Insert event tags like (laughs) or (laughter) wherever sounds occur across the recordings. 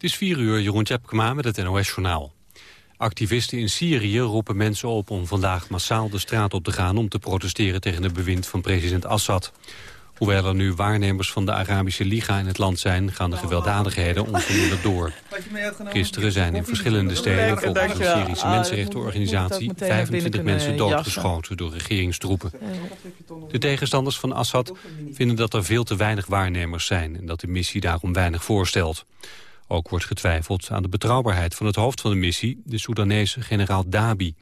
Het is 4 uur, Jeroen Tjepkema met het NOS-journaal. Activisten in Syrië roepen mensen op om vandaag massaal de straat op te gaan... om te protesteren tegen het bewind van president Assad. Hoewel er nu waarnemers van de Arabische Liga in het land zijn... gaan de gewelddadigheden onverminderd door. Gisteren zijn in verschillende steden volgens de Syrische mensenrechtenorganisatie... 25 mensen doodgeschoten door regeringstroepen. De tegenstanders van Assad vinden dat er veel te weinig waarnemers zijn... en dat de missie daarom weinig voorstelt. Ook wordt getwijfeld aan de betrouwbaarheid van het hoofd van de missie... de Soedanese generaal Dabi.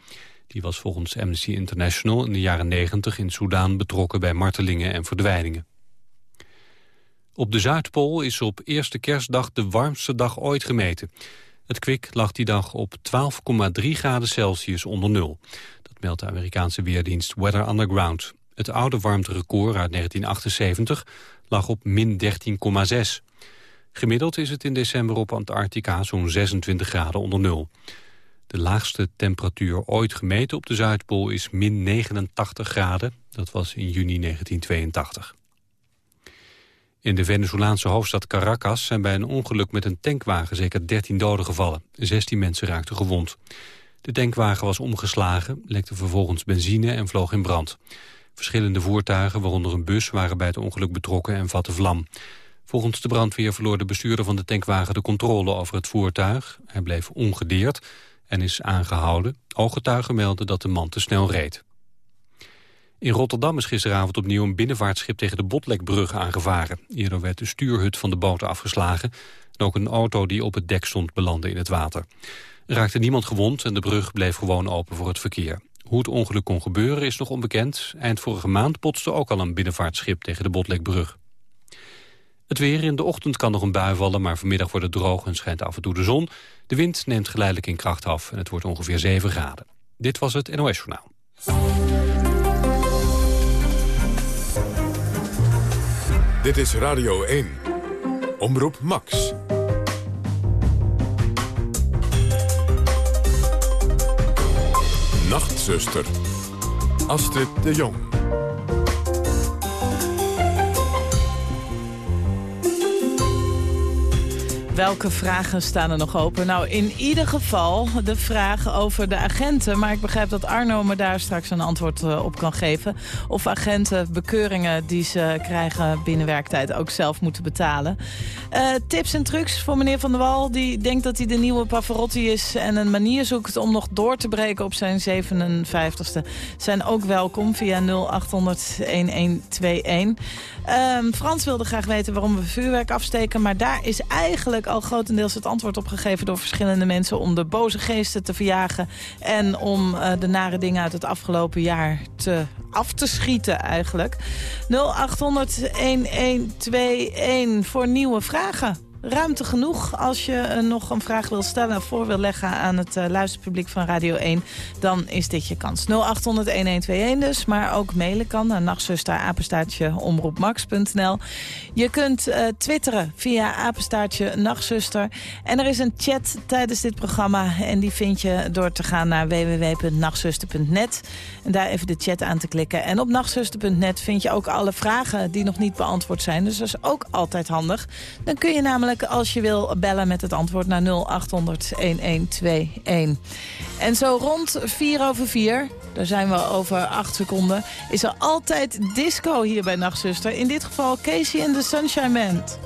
Die was volgens Amnesty International in de jaren 90 in Soedan betrokken bij martelingen en verdwijningen. Op de Zuidpool is op eerste kerstdag de warmste dag ooit gemeten. Het kwik lag die dag op 12,3 graden Celsius onder nul. Dat meldt de Amerikaanse weerdienst Weather Underground. Het oude warmterecord uit 1978 lag op min 13,6. Gemiddeld is het in december op Antarctica zo'n 26 graden onder nul. De laagste temperatuur ooit gemeten op de Zuidpool is min 89 graden. Dat was in juni 1982. In de Venezolaanse hoofdstad Caracas zijn bij een ongeluk met een tankwagen zeker 13 doden gevallen. 16 mensen raakten gewond. De tankwagen was omgeslagen, lekte vervolgens benzine en vloog in brand. Verschillende voertuigen, waaronder een bus, waren bij het ongeluk betrokken en vatten vlam. Volgens de brandweer verloor de bestuurder van de tankwagen de controle over het voertuig. Hij bleef ongedeerd en is aangehouden. Ooggetuigen melden dat de man te snel reed. In Rotterdam is gisteravond opnieuw een binnenvaartschip tegen de Botlekbrug aangevaren. Eerder werd de stuurhut van de boot afgeslagen. En ook een auto die op het dek stond belandde in het water. Er raakte niemand gewond en de brug bleef gewoon open voor het verkeer. Hoe het ongeluk kon gebeuren is nog onbekend. Eind vorige maand potste ook al een binnenvaartschip tegen de Botlekbrug. Het weer in de ochtend kan nog een bui vallen, maar vanmiddag wordt het droog en schijnt af en toe de zon. De wind neemt geleidelijk in kracht af en het wordt ongeveer 7 graden. Dit was het NOS Journaal. Dit is Radio 1. Omroep Max. Nachtzuster. Astrid de Jong. Welke vragen staan er nog open? Nou, in ieder geval de vraag over de agenten. Maar ik begrijp dat Arno me daar straks een antwoord eh, op kan geven. Of agenten bekeuringen die ze krijgen binnen werktijd ook zelf moeten betalen. Uh, tips en trucs voor meneer Van der Wal. Die denkt dat hij de nieuwe Pavarotti is en een manier zoekt om nog door te breken op zijn 57ste. Zijn ook welkom via 0800 1121. Um, Frans wilde graag weten waarom we vuurwerk afsteken. Maar daar is eigenlijk al grotendeels het antwoord op gegeven door verschillende mensen... om de boze geesten te verjagen en om uh, de nare dingen uit het afgelopen jaar te, af te schieten eigenlijk. 0800-1121 voor nieuwe vragen ruimte genoeg. Als je uh, nog een vraag wil stellen of voor wil leggen aan het uh, luisterpubliek van Radio 1... dan is dit je kans. 0800-1121 dus, maar ook mailen kan naar nachtzuster apenstaartje omroepmax.nl. Je kunt uh, twitteren via apenstaartje nachtzuster. En er is een chat tijdens dit programma en die vind je door te gaan naar www.nachtzuster.net. En daar even de chat aan te klikken. En op nachtzuster.net vind je ook alle vragen die nog niet beantwoord zijn. Dus dat is ook altijd handig. Dan kun je namelijk als je wil bellen met het antwoord naar 0800 1121. En zo rond 4 over 4, daar zijn we over 8 seconden... is er altijd disco hier bij Nachtzuster. In dit geval Casey and the Sunshine Band.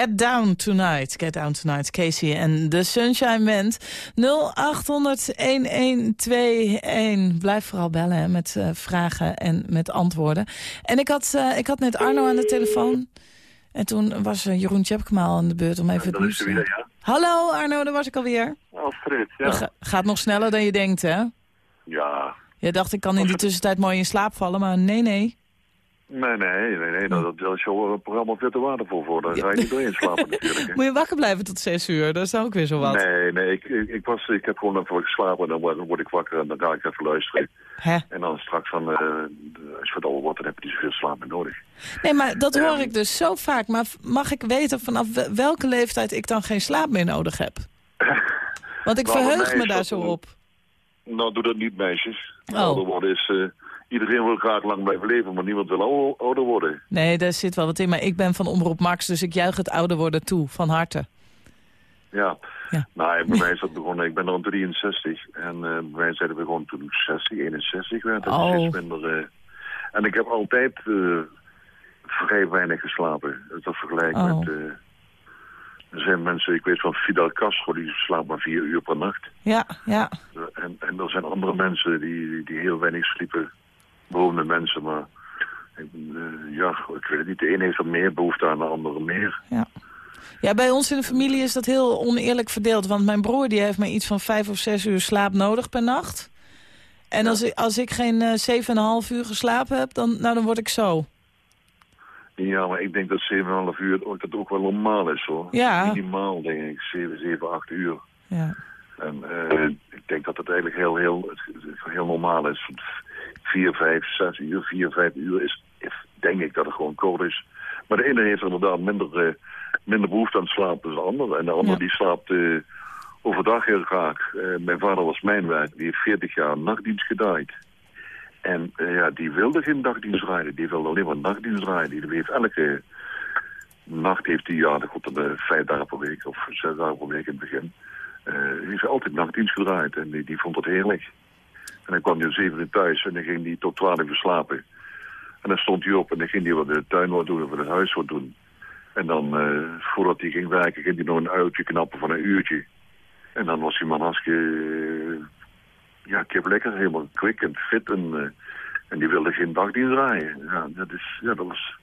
Get Down Tonight. Get Down Tonight, Casey en de Sunshine Band. 0800-1121. Blijf vooral bellen hè, met uh, vragen en met antwoorden. En ik had, uh, ik had net Arno aan de telefoon. En toen was uh, Jeroen Tjepkemaal aan de beurt om even het nieuws te ja. Hallo Arno, daar was ik alweer. Alfred, ja. Ga, gaat nog sneller dan je denkt, hè? Ja. Je dacht, ik kan in die tussentijd mooi in slaap vallen, maar nee, nee. Nee, nee, nee, nee. Dat, dat is jouw programma veel te waardevol voor. Daar ga je niet doorheen slapen (laughs) natuurlijk. Moet je wakker blijven tot zes uur? Dat is ook weer zo wat. Nee, nee. Ik, ik, ik, was, ik heb gewoon even geslapen en dan word, dan word ik wakker en dan ga ik even luisteren. Hè? En dan straks van, uh, als je wat ouder wordt, dan heb je niet zoveel slaap meer nodig. Nee, maar dat hoor ik dus zo vaak. Maar mag ik weten vanaf welke leeftijd ik dan geen slaap meer nodig heb? (laughs) Want ik nou, verheug me daar zo op. Nou, doe dat niet, meisjes. Oh. Ouder worden is... Uh, iedereen wil graag lang blijven leven, maar niemand wil ouder worden. Nee, daar zit wel wat in. Maar ik ben van Omroep Max, dus ik juich het ouder worden toe, van harte. Ja. ja. Nou, bij mij is dat begonnen. Ik ben dan 63. En uh, bij mij we gewoon toen 60, 61 werd. Dat oh. minder... Uh, en ik heb altijd uh, vrij weinig geslapen. Dat vergelijk oh. met... Er zijn mensen, ik weet van Fidel Castro, die slaapt maar vier uur per nacht. Ja, ja. En, en er zijn andere mensen die, die heel weinig sliepen beroemde mensen, maar uh, ja, ik weet het niet. De een heeft er meer behoefte aan, de andere meer. Ja. Ja, bij ons in de familie is dat heel oneerlijk verdeeld. Want mijn broer die heeft maar iets van vijf of zes uur slaap nodig per nacht. En als, ik, als ik geen uh, zeven en een half uur geslapen heb, dan, nou, dan word ik zo. Ja, maar ik denk dat 7,5 uur dat ook wel normaal is, hoor. Ja. Minimaal, denk ik. 7, 7, 8 uur. Ja. En uh, ik denk dat het eigenlijk heel, heel, heel normaal is vier, vijf, zes uur, vier, vijf uur is, denk ik dat het gewoon kort is. Maar de ene heeft inderdaad minder, uh, minder behoefte aan slaap dan de ander. En de ander die slaapt uh, overdag heel graag. Uh, mijn vader was mijnwerk, die heeft 40 jaar nachtdienst gedaan. En ja, die wilde geen dagdienst rijden, die wilde alleen maar nachtdienst rijden. Die heeft elke nacht heeft hij, ja, dat komt vijf dagen per week of zes dagen per week in het begin. Die heeft altijd nachtdienst gedraaid en die, die vond het heerlijk. En dan kwam hij om zeven uur thuis en dan ging hij tot twaalf uur slapen. En dan stond hij op en dan ging hij wat de tuin wat doen of in het huis wat doen. En dan, uh, voordat hij ging werken, ging hij nog een uurtje knappen van een uurtje. En dan was hij man hartstikke, uh, ja, ik heb lekker, helemaal quick en fit. En, uh, en die wilde geen dagdienst draaien. Ja, dat, is, ja, dat, was,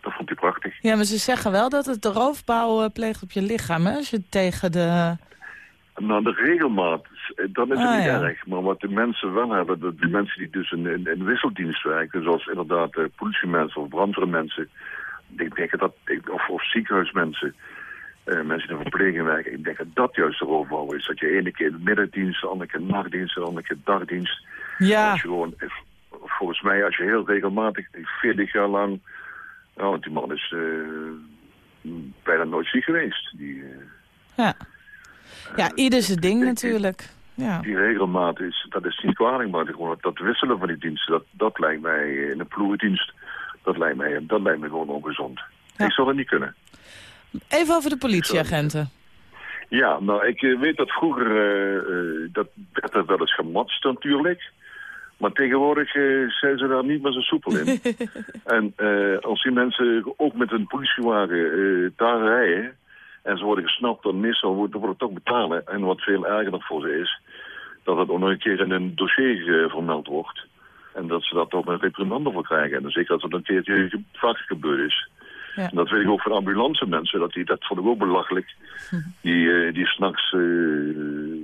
dat vond hij prachtig. Ja, maar ze zeggen wel dat het de roofbouw pleegt op je lichaam, hè? Als je tegen de... Nou, de regelmaat, dan is het ah, niet erg. Maar wat de mensen wel hebben, de, de mensen die dus in, in, in, wisseldienst werken... zoals inderdaad uh, politiemensen of brandweermensen... Ik denk dat, of, of ziekenhuismensen, uh, mensen die in verpleging werken... ik denk dat dat juist de roofbouw is. Dat je ene keer middendienst, de andere keer nachtdienst... de andere keer dagdienst. Ja. Als je gewoon, eh, volgens mij, als je heel regelmatig, 40 jaar lang... Nou, die man is uh, bijna nooit ziek geweest. Die, ja. Ja, ieder zijn ding natuurlijk. Ja. Die regelmaat is, dat is niet kwalijk, maar gewoon dat wisselen van die diensten, dat, dat lijkt mij in een ploegendienst, dat lijkt mij, dat lijkt mij gewoon ongezond. Ik zou dat niet kunnen. Even over de politieagenten. Ja, nou, ik eh, weet dat vroeger, uh, dat werd er wel eens gematst natuurlijk. Maar tegenwoordig uh, zijn ze daar niet meer zo soepel in. (laughs) en als die mensen ook met een politiewagen daar rijden... En ze worden gesnapt door Nissan, dan wordt het toch betalen. En wat veel erger voor ze is, dat het ook nog een keer in een dossier eh, vermeld wordt. En dat ze dat toch een reprimande voor krijgen. En dan zeker dat het een keertje vaak gebeurd is. Ja. En dat weet ik ook van ambulance mensen. Dat, die, dat vond ik ook belachelijk. (laughs) Die, uh, die s'nachts uh,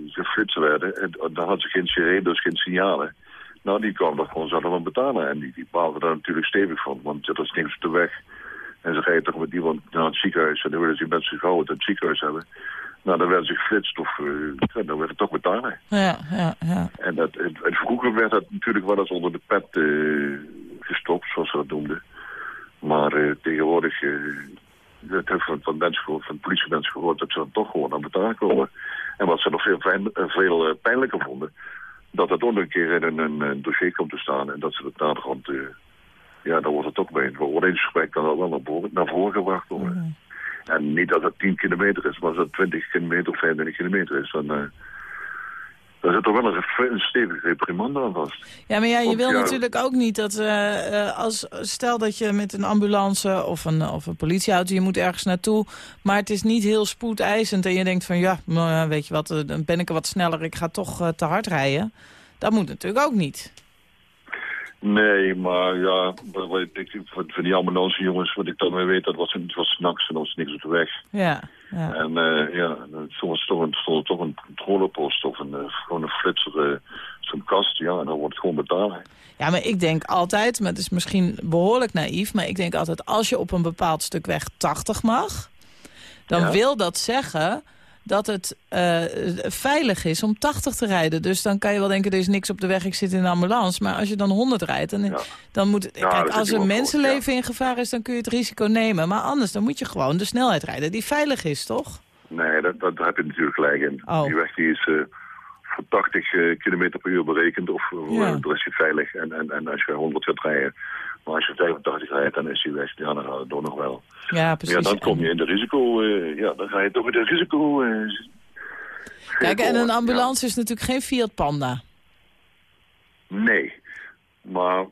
geflitst werden. En daar hadden ze geen sirene, dus geen signalen. Nou, die kwamen dat gewoon zelf aan betalen. En die, die baalden daar natuurlijk stevig van. Want dat is niks op de weg. En ze gaan toch met iemand naar het ziekenhuis. En dan willen ze mensen gauw het ziekenhuis hebben. Nou, dan werden ze geflitst of uh, dan werd het toch betalen. Ja, ja, ja. En, dat, en, vroeger werd dat natuurlijk wel eens onder de pet uh, gestopt, zoals ze dat noemden. Maar uh, tegenwoordig, dat ik van, van, mensen gehoord, van politiemensen gehoord, dat ze dan toch gewoon aan betalen komen. En wat ze nog veel, fijn, veel pijnlijker vonden, dat het ook een keer in een, een, dossier komt te staan en dat ze het naderhand ja, dan wordt het ook bij een beoordelingsgesprek kan dat wel naar voren, naar voren gebracht worden. En niet dat het 10 kilometer is, maar als het 20 kilometer of 25 kilometer is, dan, uh, Daar zit er wel een, een stevige reprimande aan vast. Ja, maar ja, je wil ja- natuurlijk ook niet dat... eh, eh, als, stel dat je met een ambulance of een, of een politieauto... je moet ergens naartoe, maar het is niet heel spoedeisend... en je denkt van ja, weet je wat, eh, dan ben ik er wat sneller... ik ga toch eh, te hard rijden. Dat moet natuurlijk ook niet. Nee, maar ja, wat- ik, van, die ambulance jongens, wat ik dan weer weet, dat was, het was s'nachts en er was niks op de weg. Ja, ja. En eh, ja, soms stond er toch een controlepost of een, eh, gewoon een flitser, eh, zo'n kast, ja, en dan wordt het gewoon betalen. Ja, maar ik denk altijd, maar het is misschien behoorlijk naïef... maar ik denk altijd, als je op een bepaald stuk weg 80 mag... dan Ja. wil dat zeggen dat het eh, veilig is om 80 te rijden. Dus dan kan je wel denken, er is niks op de weg, ik zit in een ambulance. Maar als je dan 100 rijdt, dan, Ja. dan moet... dat kijk, als een goed, mensenleven in gevaar is, dan kun je het risico nemen. Maar anders, dan moet je gewoon de snelheid rijden die veilig is, toch? Nee, dat, dat, daar heb je natuurlijk gelijk in. Oh. Die weg die is eh, voor 80 eh, kilometer per uur berekend, of Ja. dan is hij veilig. En, en, en als je 100 gaat rijden, maar als je 85 rijdt, dan is hij weg. Ja, dan door nog wel. Ja, precies. ja, dan kom je in de risico, eh, ja, dan ga je toch in de risico... eh, Kijk, en een ambulance is natuurlijk geen Fiat Panda. Nee, maar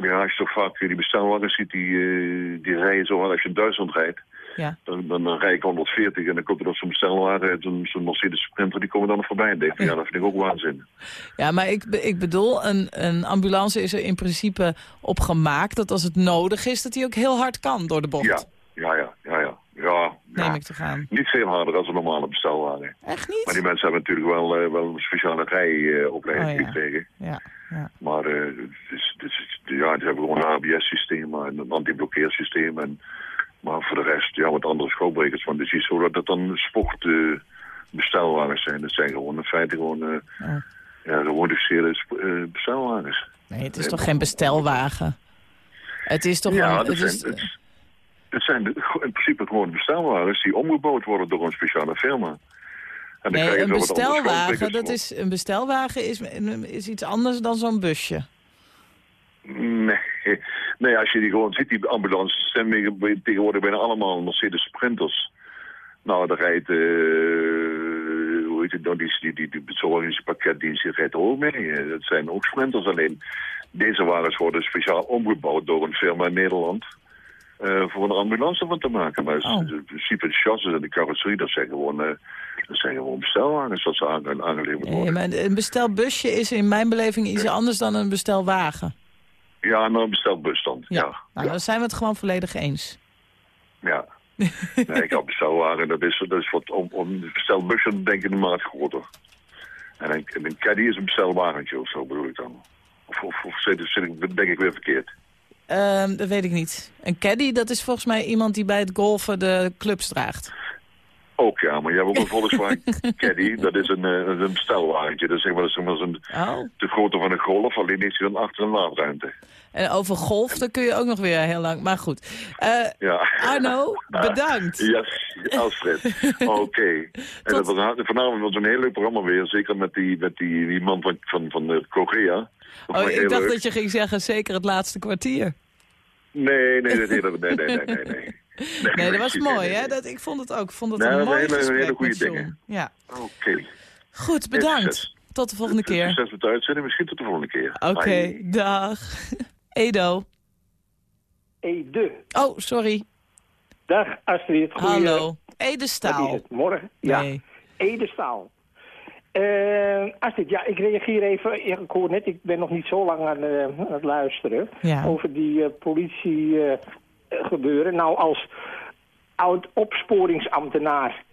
ja, als je toch vaak die bestelwagens ziet, die, eh, die rijden zo hard als je in Duitsland rijdt. Ja. Dan, dan, dan rij ik 140 en dan komt er nog zo'n bestelwagen, zo'n zo'n Mercedes Sprinter, die komen dan nog voorbij. En denk ja, dat vind ik ook waanzin. (laughs) Ja, maar ik, ik bedoel, een, een ambulance is er in principe op gemaakt... dat als het nodig is, dat hij ook heel hard kan door de bocht. Ja, ja. Ja, Neem ja. ik te gaan. Niet veel harder als een normale bestelwagen. Echt niet? Maar die mensen hebben natuurlijk wel, eh, wel een speciale rijopleiding Oh, ja. gekregen. Ja, ja. Maar eh, het is, het is, ja, die hebben gewoon een ABS-systeem en een anti-blokkeersysteem. En, maar voor de rest, ja, wat andere schoolbrekers. Want het is niet zo dat het dan sport eh, bestelwagens zijn. Dat zijn gewoon in feite gewoon, eh Oh. ja, gemodificeerde sp- eh, bestelwagens. Nee, het is toch geen bestelwagen? Het is toch ja, een... dat Het zijn, is, het, het zijn de- (laughs) in principe gewoon bestelwagens die omgebouwd worden door een speciale firma. En dan krijg nee, je een bestelwagen, dat is, een bestelwagen is, is iets anders dan zo'n busje. Nee. (laughs) nee, als je die gewoon ziet, die ambulances zijn tegenwoordig bijna allemaal Mercedes Sprinters. Nou, daar rijdt, eh hoe heet het nou, die, die, die, die bezorgingspakketdienst, die rijdt er ook mee. Eh, Dat zijn ook Sprinters, alleen deze wagens worden speciaal omgebouwd door een firma in Nederland. Eh, voor een ambulance van te maken. Maar Oh. in principe de chassis en de carrosserie, dat zijn gewoon, eh, dat zijn gewoon bestelwagens dat ze aange- aangeleverd Nee, worden. maar een bestelbusje is in mijn beleving iets anders dan een bestelwagen. Ja, nou een bestelbus dan. Ja, Ja, nou, dan zijn we het gewoon volledig eens. Ja. (laughs) nee, ik had bestelwagen, dat is, dat is wat, om, om een bestelbusje denk ik een maat groter. En een, en een caddy is een bestelwagentje of zo bedoel ik dan. Of, of, of zit, zit ik, denk ik weer verkeerd. Ehm, dat weet ik niet. Een caddy, dat is volgens mij iemand die bij het golfen de clubs draagt. Ook ja, maar je hebt ook een (laughs) Volkswagen caddy, dat is een, eh, een bestelwagentje. Dat is zeg maar, dat is zeg maar zo'n Oh. de grootte van een golf, alleen is hij dan achter een laadruimte. En over golf, daar kun je ook nog weer heel lang... Maar goed. Eh, Ja. Arno, (laughs) bedankt. Yes, Alfred. (laughs) Oké. En dat was een- vanavond was een heel leuk programma weer. Zeker met die, met die, die man van, van, van Korea. Dat vond Oh, ik dacht leuk. dat je ging zeggen, zeker het laatste kwartier. Nee, nee, nee, nee, nee, nee, nee. Nee, (laughs) dat was mooi, hè? Dat, ik vond het ook. Ik vond het Nee, een dat mooi hele- hele goede dingen. Ja. Oké. Goed, bedankt. Tot de volgende keer. Succes met de uitzending. Misschien tot de volgende keer. Oké, dag. Edo. Ede. Oh, sorry. Dag Astrid. Goeie- Hallo. Ede is Staal. het? Morgen? Ja. Nee. Ede Staal. Eh, Astrid, ja, ik reageer even. Ik hoor net, ik ben nog niet zo lang aan, eh, aan het luisteren. Ja. Over die eh, politie gebeuren. Nou, als oud opsporingsambtenaar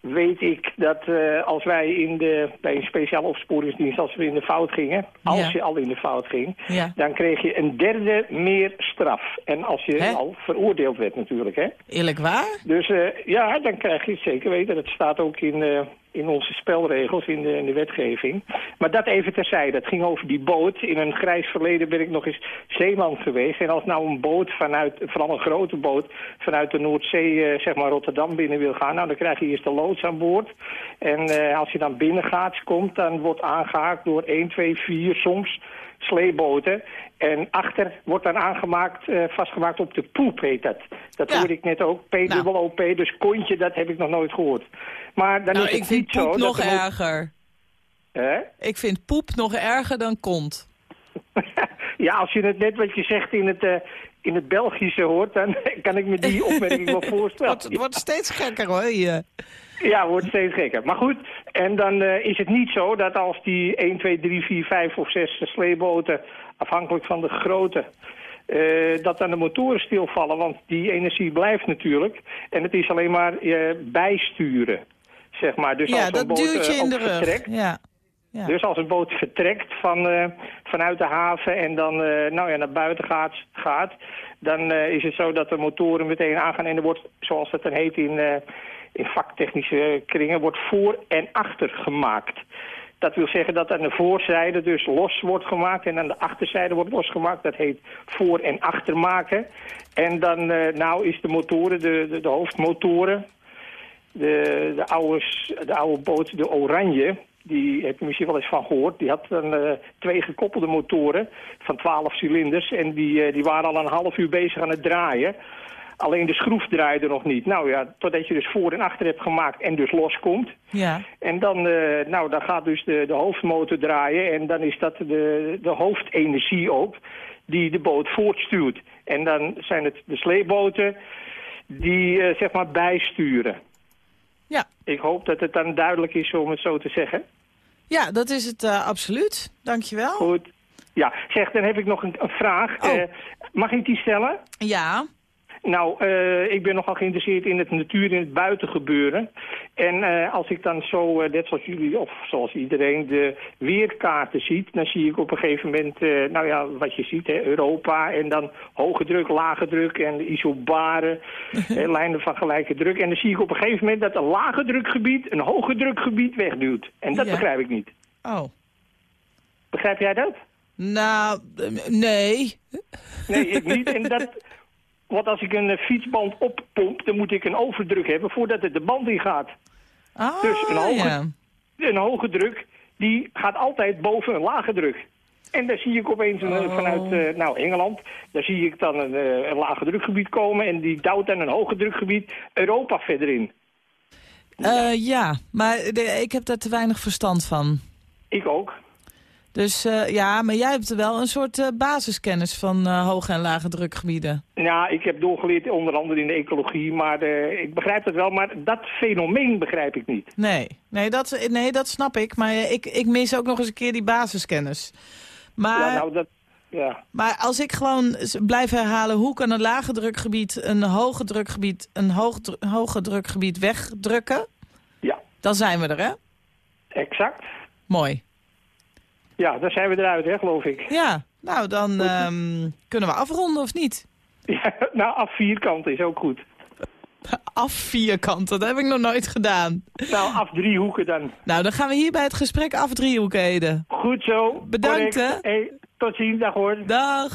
weet ik dat eh, als wij in de, bij een speciale opsporingsdienst, als we in de fout gingen, als Ja. je al in de fout ging, Ja. dan kreeg je een derde meer straf. En als je al veroordeeld werd natuurlijk, hè. Eerlijk waar? Dus eh, ja, dan krijg je het zeker weten. Dat staat ook in, eh, in onze spelregels, in de, in de wetgeving. Maar dat even terzijde. Het ging over die boot. In een grijs verleden ben ik nog eens zeeman geweest. En als nou een boot vanuit, vooral een grote boot, vanuit de Noordzee, eh, zeg maar Rotterdam binnen wil gaan, nou dan krijg je eerst de loods aan boord. En eh, als je dan binnen gaat, komt, dan wordt aangehaakt door 1, 2, 4 soms sleeboten. En achter wordt dan aangemaakt, eh, vastgemaakt op de poep heet dat. Dat Ja. hoorde ik net ook. P-dubbel-O-P, dus kontje, dat heb ik nog nooit gehoord. Maar dan Nou, is ik het vind niet zo... poep dat nog er ook- erger. Hè? Ik vind poep nog erger dan kont. (laughs) ja, als je het net wat je zegt in het, uh, in het Belgische hoort, dan (laughs) kan ik me die opmerking wel (laughs) voorstellen. Het wordt steeds gekker hoor hier. Ja, wordt steeds gekker. Maar goed, en dan uh, is het niet zo dat als die 1, 2, 3, 4, 5 of 6 sleeboten, afhankelijk van de grootte, uh, dat dan de motoren stilvallen. Want die energie blijft natuurlijk. En het is alleen maar uh, bijsturen, zeg maar. Dus ja, als dat een boot, in de rug. Vertrekt, ja. Ja. Dus als een boot vertrekt van, uh, vanuit de haven en dan uh, nou ja, naar buiten gaat, gaat dan uh, is het zo dat de motoren meteen aangaan. En er wordt, zoals dat dan heet in, in vaktechnische kringen, wordt voor en achter gemaakt. Dat wil zeggen dat aan de voorzijde dus los wordt gemaakt en aan de achterzijde wordt losgemaakt. Dat heet voor- en achtermaken. En dan nou is de motoren, de, de, de hoofdmotoren, de, de, oude, de oude boot, de oranje, die heb je misschien wel eens van gehoord. Die had dan, uh, twee gekoppelde motoren van 12 cilinders. En die, uh, die waren al een half uur bezig aan het draaien. Alleen de schroef draaide nog niet. Nou ja, totdat je dus voor en achter hebt gemaakt en dus loskomt. Ja. En dan, uh, nou, dan gaat dus de, de hoofdmotor draaien. En dan is dat de, de hoofdenergie ook die de boot voortstuurt. En dan zijn het de sleeboten die zeg maar bijsturen. Ja. Ik hoop dat het dan duidelijk is om het zo te zeggen. Ja, dat is het uh, absoluut. Dankjewel. Goed. Ja, zeg, dan heb ik nog een, een vraag. Oh. Mag ik die stellen? Ja. Nou, uh, ik ben nogal geïnteresseerd in het natuur, in het buitengebeuren. En uh, als ik dan zo, uh, net zoals jullie, of zoals iedereen, de weerkaarten ziet... dan zie ik op een gegeven moment, nou ja, wat je ziet, hè, Europa... en dan hoge druk, lage druk en isobaren, (laughs) hè, lijnen van gelijke druk. En dan zie ik op een gegeven moment dat een lage drukgebied een hoge drukgebied wegduwt. En dat Ja. begrijp ik niet. Oh. Begrijp jij dat? Nou, eh, nee. Nee, ik niet. En dat, want als ik een eh, fietsband oppomp, dan moet ik een overdruk hebben voordat het de band in gaat. Ah, Dus een hoge- ja. Een hoge druk, die gaat altijd boven een lage druk. En daar zie ik opeens een, Oh. vanuit eh, nou, Engeland, daar zie ik dan een, eh, een lage drukgebied komen... en die duwt dan een hoge drukgebied Europa verder in. Eh, ja, maar de- ik heb daar te weinig verstand van. Ik ook. Dus eh, ja, maar jij hebt wel een soort eh, basiskennis van eh, hoge en lage drukgebieden. Ja, ik heb doorgeleerd onder andere in de ecologie, maar ik begrijp het wel. Maar dat fenomeen begrijp ik niet. Nee, nee, dat, nee, dat snap ik. Maar ik, ik mis ook nog eens een keer die basiskennis. Maar, Ja, nou, dat... Ja. maar als ik gewoon blijf herhalen... hoe kan een lage drukgebied een hoge drukgebied, een hoog, hoge drukgebied wegdrukken... ja, dan zijn we er, hè? exact. Mooi. Ja, dan zijn we eruit, hè, geloof ik. Ja, nou dan ehm, kunnen we afronden of niet? (laughs) Ja, nou, af vierkant is ook goed. Af vierkanten, dat heb ik nog nooit gedaan. Nou, af drie hoeken dan. Nou, dan gaan we hier bij het gesprek af driehoeken heden. Goed zo. Bedankt, correct. hè. Hey, tot ziens, dag hoor. Dag. (laughs)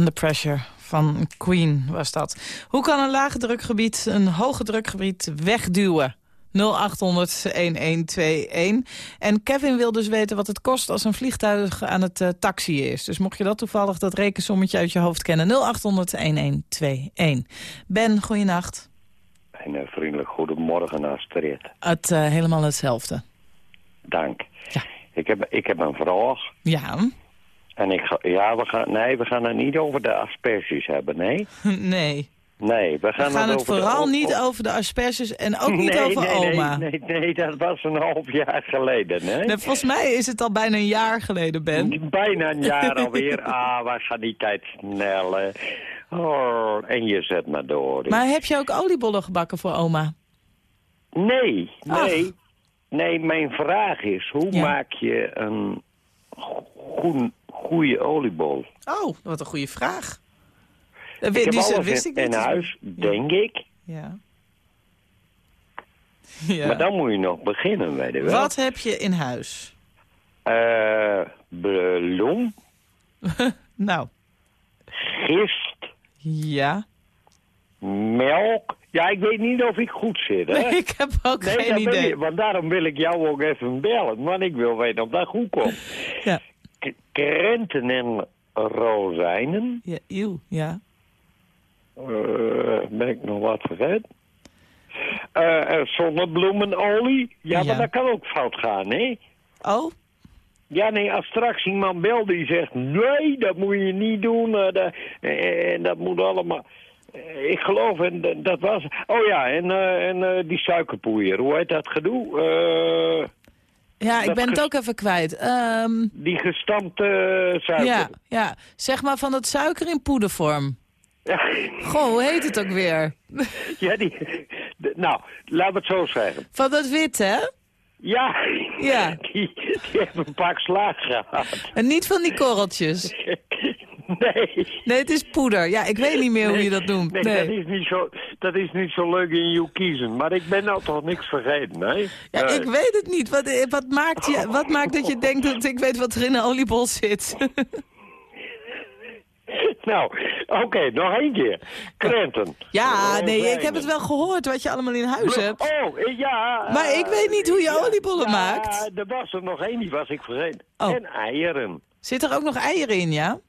Under Pressure van Queen was dat. Hoe kan een lage drukgebied een hoge drukgebied wegduwen? 0800-1121. En Kevin wil dus weten wat het kost als een vliegtuig aan het uh, taxiën is. Dus mocht je dat toevallig, dat rekensommetje uit je hoofd kennen. 0800-1121. Ben, goeienacht. Een uh, vriendelijk goedemorgen, Astrid. Het, uh, helemaal hetzelfde. Dank. Ja. Ik, heb, ik heb een vraag. Ja. En ik ga, ja, we gaan, nee, we gaan het niet over de asperges hebben, nee? (laughs) nee. Nee, we gaan, we gaan het, het vooral de, niet over de asperges en ook niet nee, over nee, oma. Nee, nee, nee, dat was een half jaar geleden, hè? Nee, volgens mij is het al bijna een jaar geleden, Ben. Bijna een jaar (laughs) alweer. ah, waar gaat die tijd snel, hè? Oh, en je zet maar door. Maar heb je ook oliebollen gebakken voor oma? Nee, nee. Ach. Nee, mijn vraag is, hoe Ja. maak je een goe- goede oliebol? Oh, wat een goede vraag. Ik wi- heb die alles wist in, ik niet. in huis, denk ik. Ja. ja. Maar dan moet je nog beginnen, weet je wel. Wat heb je in huis? Eh, bloem, (laughs) Nou, gist, ja. Melk. Ja, ik weet niet of ik goed zit, hè? Nee, ik heb ook Nee, geen idee. ik- want daarom wil ik jou ook even bellen. Want ik wil weten of dat goed komt. Ja. K- krenten en rozijnen. Ja, eeuw, ja. Eh, ben ik nog wat vergeten? Eh, eh, zonnebloemenolie. Ja, Ja. maar dat kan ook fout gaan, hè? Oh, Ja, nee, als straks iemand belt die zegt... nee, dat moet je niet doen. dat, en dat moet allemaal... eh, ik geloof, en dat- was... Oh ja, en, eh, en eh, die suikerpoeier, hoe heet dat gedoe? Ja, ik ben het ook even kwijt. Ehm, die gestampte suiker. ja, ja, zeg maar van dat suiker in poedervorm. Ja, Goh, hoe heet het ook weer? (laughs) ja, die... nou, we het zo zeggen. Van dat wit, hè? Ja, Ja. (laughs) Die, die hebben een pak slaag gehad. En niet van die korreltjes. (laughs) (laughs) Nee. Nee, het is poeder. Ja, ik weet niet meer hoe je dat noemt. Nee, Nee. Dat, is niet zo, dat is niet zo leuk in je kiezen. Maar ik ben nou toch niks vergeten, hè? Ja, Nee. ik weet het niet. Wat, eh, wat, maakt je, wat maakt dat je denkt dat ik weet wat er in een oliebol zit? (laughs) Nou, oké, nog één keer. Krenten. ja, nee, ik heb het wel gehoord wat je allemaal in huis hebt. Oh, eh, ja. Maar eh, ik weet niet hoe je ja, oliebollen ja, maakt. er was er nog één, die was ik vergeten. Oh. En eieren. Zit er ook nog eieren in, ja?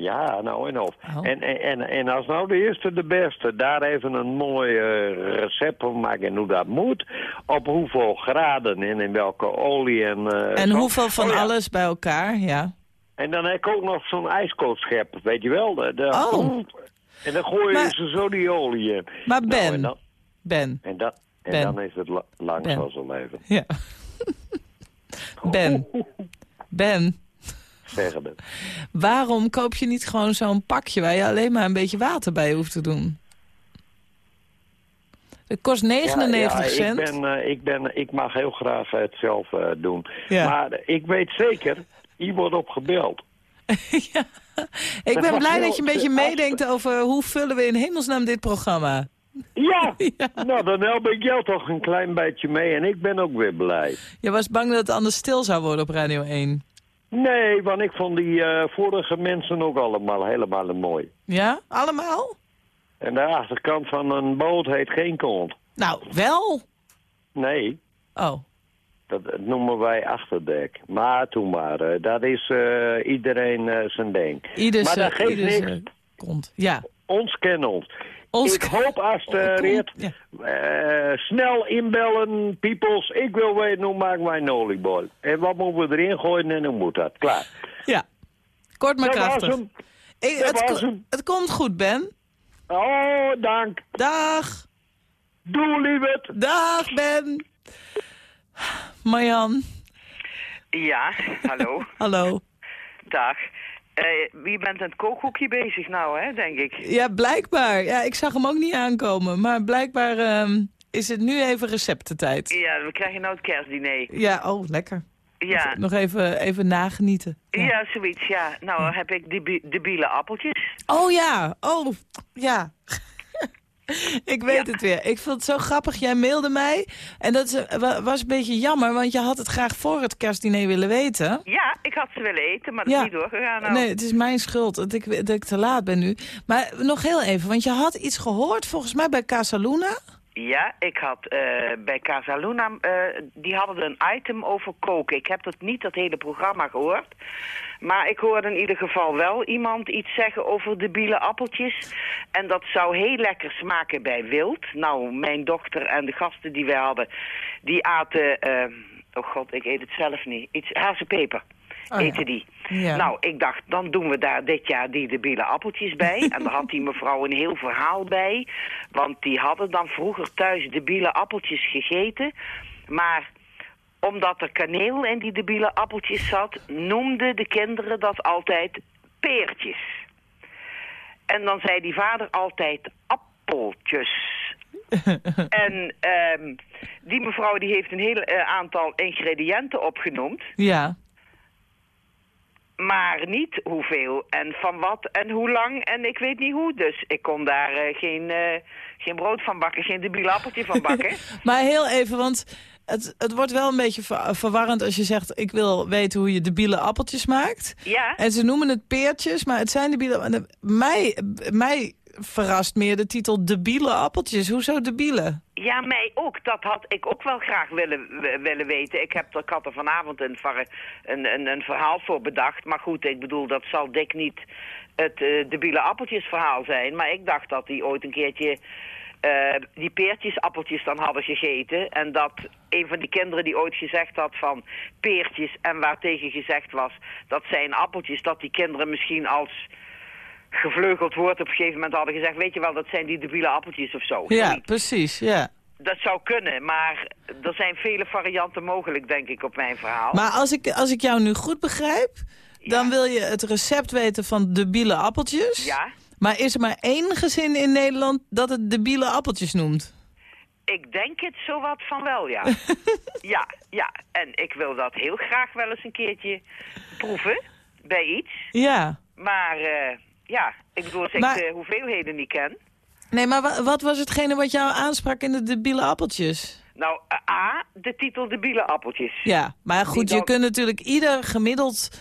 Ja, nou en of. Oh. En, en, en, en als nou de eerste de beste daar even een mooi recept van maken en hoe dat moet. Op hoeveel graden en in welke olie en... eh, En hoeveel van Oh ja, alles bij elkaar, ja. En dan heb ik ook nog zo'n ijskoolschep, weet je wel. De, de- Oh. En dan gooien Maar- ze zo die olie in. Maar Nou, en Ben, dan, Ben, en dan, en Ben. dan is het la- lang zoals leven. ja. (laughs) Ben, Ben, Zeggen waarom koop je niet gewoon zo'n pakje waar je alleen maar een beetje water bij hoeft te doen? Het kost 99 Ja, ja, cent. Ik, ben, eh, ik, ben, ik mag heel graag het zelf eh, doen. Ja. Maar ik weet zeker, hier wordt op gebeld. (laughs) ja. Ik Dat ben blij dat je een beetje meedenkt over hoe vullen we in hemelsnaam dit programma. (laughs) Ja, nou dan help ik jou toch een klein beetje mee en ik ben ook weer blij. Je was bang dat het anders stil zou worden op Radio 1. Nee, want ik vond die eh, vorige mensen ook allemaal helemaal mooi. Ja? Allemaal? En de achterkant van een boot heet geen kont. Nou, wel. Nee, Oh. dat, dat noemen wij achterdek. Maar toen maar, eh, dat is eh, iedereen zijn ding. Ieder maar dat zijn- geeft niks. kont. Ja. Ons kennen ons. Ons ik hoop Astrid, Ja. eh, snel inbellen, peoples. Ik wil weten hoe maak wij een oliebol. En wat moeten we erin gooien en hoe moet dat? Klaar. Ja. Kort maar dat was krachtig. hem. Ik- Dat het, was ko- hem. het komt goed, Ben. Oh, dank. Dag. Doe, lieverd. Dag, Ben. Marjan. Ja, hallo. (laughs) Hallo. Dag. Wie bent aan het kookhoekje bezig nou, hè, denk ik? Ja, blijkbaar. Ja, ik zag hem ook niet aankomen. Maar blijkbaar ehm, is het nu even receptentijd. Ja, we krijgen nou het kerstdiner. Ja, oh, lekker. Ja, Nog even, even nagenieten. ja. zoiets, ja. Nou heb ik debi debiele appeltjes. Oh ja, oh, ja. (laughs) ik weet het weer. Ik vond het zo grappig. Jij mailde mij. En dat eh, wa- was een beetje jammer, want je had het graag voor het kerstdiner willen weten. Ja, ik had ze willen eten, maar dat Ja. is niet doorgegaan nou. Nee, het is mijn schuld dat ik, dat ik te laat ben nu. Maar nog heel even, want je had iets gehoord volgens mij bij Casaluna. Ja, ik had eh, bij Casaluna, eh die hadden een item over koken. Ik heb dat niet dat hele programma gehoord. Maar ik hoorde in ieder geval wel iemand iets zeggen over debiele appeltjes. En dat zou heel lekker smaken bij wild. Nou, mijn dochter en de gasten die wij hadden, die aten... eh, oh god, ik eet het zelf niet. Iets hazenpeper. Oh eten die. Ja. Nou, ik dacht, dan doen we daar dit jaar die debiele appeltjes bij. en daar had die mevrouw een heel verhaal bij. Want die hadden dan vroeger thuis debiele appeltjes gegeten. Maar omdat er kaneel in die debiele appeltjes zat... noemden de kinderen dat altijd peertjes. En dan zei die vader altijd appeltjes. (laughs) en ehm, die mevrouw die heeft een heel eh, aantal ingrediënten opgenoemd Ja. Maar niet hoeveel en van wat en hoe lang en ik weet niet hoe. Dus ik kon daar eh, geen, eh, geen brood van bakken, geen debiel appeltje van bakken. (laughs) Maar heel even, want het, het wordt wel een beetje ver- verwarrend als je zegt... ik wil weten hoe je debiele appeltjes maakt. ja, En ze noemen het peertjes, maar het zijn debiele... Mij, mij verrast meer de titel debiele appeltjes. Hoezo debiele? ja, mij ook. Dat had ik ook wel graag willen, willen weten. Ik, heb, ik had er vanavond een, een, een, een verhaal voor bedacht. Maar goed, ik bedoel, dat zal dik niet het eh debiele appeltjes verhaal zijn. Maar ik dacht dat die ooit een keertje... eh, die peertjes, appeltjes dan hadden gegeten. En dat een van die kinderen die ooit gezegd had van peertjes... en waartegen gezegd was dat zijn appeltjes... dat die kinderen misschien als gevleugeld woord op een gegeven moment hadden gezegd... weet je wel, dat zijn die debiele appeltjes of zo. Ja, Zoiets. precies, ja. Dat zou kunnen, maar er zijn vele varianten mogelijk, denk ik, op mijn verhaal. Maar als ik, als ik jou nu goed begrijp... dan wil je het recept weten van debiele appeltjes. Ja, Maar is er maar één gezin in Nederland dat het debiele appeltjes noemt? ik denk het zowat van wel, ja. (laughs) ja, ja. En ik wil dat heel graag wel eens een keertje proeven bij iets. Ja. Maar eh, ja, ik bedoel, als ik de hoeveelheden niet ken... Nee, maar wa- wat was hetgene wat jou aansprak in de debiele appeltjes? Nou, eh, A, de titel debiele appeltjes. Ja, maar goed, je kunt natuurlijk ieder gemiddeld,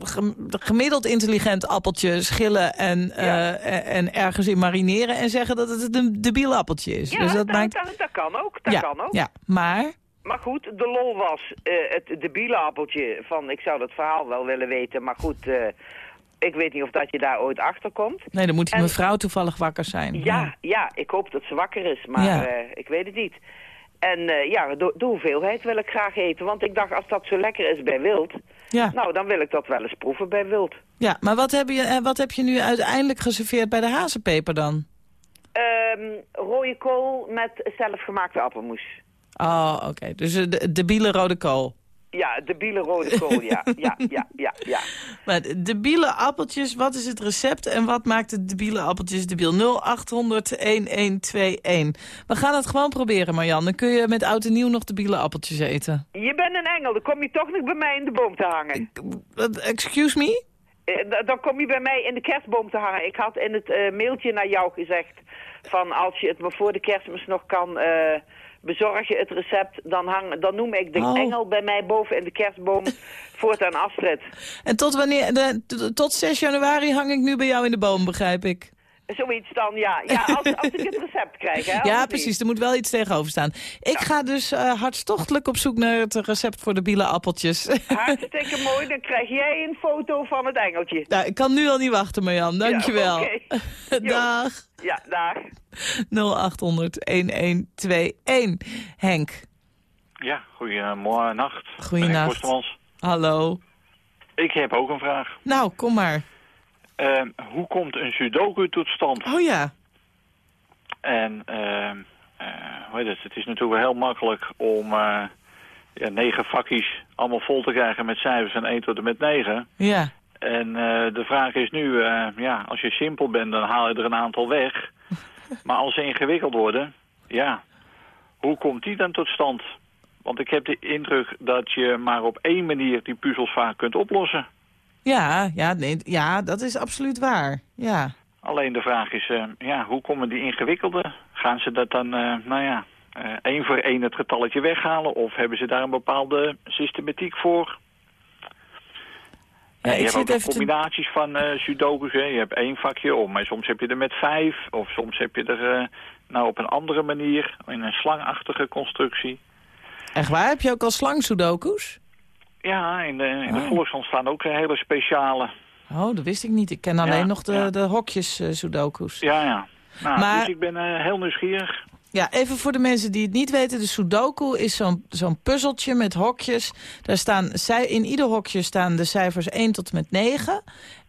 gem- gemiddeld intelligent appeltje schillen en, eh, en, en ergens in marineren en zeggen dat het een debiel appeltje is. Ja, dus dat dat, maakt... dat, dat kan ook, dat ja, kan ook. ja, maar... Maar goed, de lol was eh, het debiele appeltje van... ik zou dat verhaal wel willen weten, maar goed... eh, ik weet niet of dat je daar ooit achter komt. Nee, dan moet die En- mevrouw toevallig wakker zijn. Ja, ja, ik hoop dat ze wakker is, maar Ja. eh, ik weet het niet. En eh, ja, de, de hoeveelheid wil ik graag eten. Want ik dacht, als dat zo lekker is bij wild... Ja, nou, dan wil ik dat wel eens proeven bij wild. ja maar wat heb, je, eh, wat heb je nu uiteindelijk geserveerd bij de hazenpeper dan? Ehm rode kool met zelfgemaakte appelmoes. Oh, oké. Dus eh, de debiele rode kool. Ja, de biele rode kool, ja. (laughs) Ja, ja, ja, ja. Maar de debiele appeltjes, wat is het recept en wat maakt de debiele appeltjes debiel? 0800 1121. We gaan het gewoon proberen, Marjan. Dan kun je met oud en nieuw nog debiele appeltjes eten. Je bent een engel, dan kom je toch nog bij mij in de boom te hangen. Excuse me? Eh, da- Dan kom je bij mij in de kerstboom te hangen. Ik had in het eh, mailtje naar jou gezegd... van als je het me voor de kerstmis nog kan eh, bezorgen, het recept... Dan, hang, dan noem ik de Oh. engel bij mij boven in de kerstboom (laughs) voortaan Astrid. En tot, wanneer, de, tot 6 januari hang ik nu bij jou in de boom, begrijp ik. Zoiets dan, ja. Ja, als, als ik het (laughs) recept krijg, hè. Ja, precies. Er moet wel iets tegenover staan. Ik ga dus eh, hartstochtelijk op zoek naar het recept voor de biele appeltjes. niet. (laughs) Hartstikke mooi, dan krijg jij een foto van het engeltje. nou, ik kan nu al niet wachten, Marjan. Dankjewel. Ja. Dag. Ja, dag. 0800-1121. Henk, Ja, goedemorgen, nacht. Goeienacht. Hallo. Ik heb ook een vraag. Nou, kom maar. Ehm, hoe komt een sudoku tot stand? Oh ja. En ehm eh, hoe heet het? het is natuurlijk heel makkelijk om eh, ja, negen vakjes allemaal vol te krijgen met cijfers van 1 tot en met 9. Ja. En eh, de vraag is nu, ja, als je simpel bent, dan haal je er een aantal weg. (laughs) maar als ze ingewikkeld worden, ja, hoe komt die dan tot stand? Want ik heb de indruk dat je maar op één manier die puzzels vaak kunt oplossen. Ja, ja, nee, ja, dat is absoluut waar. Ja. Alleen de vraag is, eh, ja, hoe komen die ingewikkelde? Gaan ze dat dan, eh, nou ja, eh, één voor één het getalletje weghalen? Of hebben ze daar een bepaalde systematiek voor? Ja, je ik hebt ook te... combinaties van eh sudokus. Hè. Je hebt één vakje om, maar soms heb je er met vijf. Of soms heb je er eh, nou op een andere manier, in een slangachtige constructie. Echt waar? Heb je ook al slang sudokus? Ja, in de, in de Oh. volkskrant staan ook hele speciale. Oh, dat wist ik niet. Ik ken alleen Ja, nog de, ja. de hokjes eh, sudokus. Ja, ja. Nou, Maar- Dus ik ben eh, heel nieuwsgierig. Ja, even voor de mensen die het niet weten. De Sudoku is zo'n zo'n puzzeltje met hokjes. Daar staan, in ieder hokje staan de cijfers 1 tot en met 9.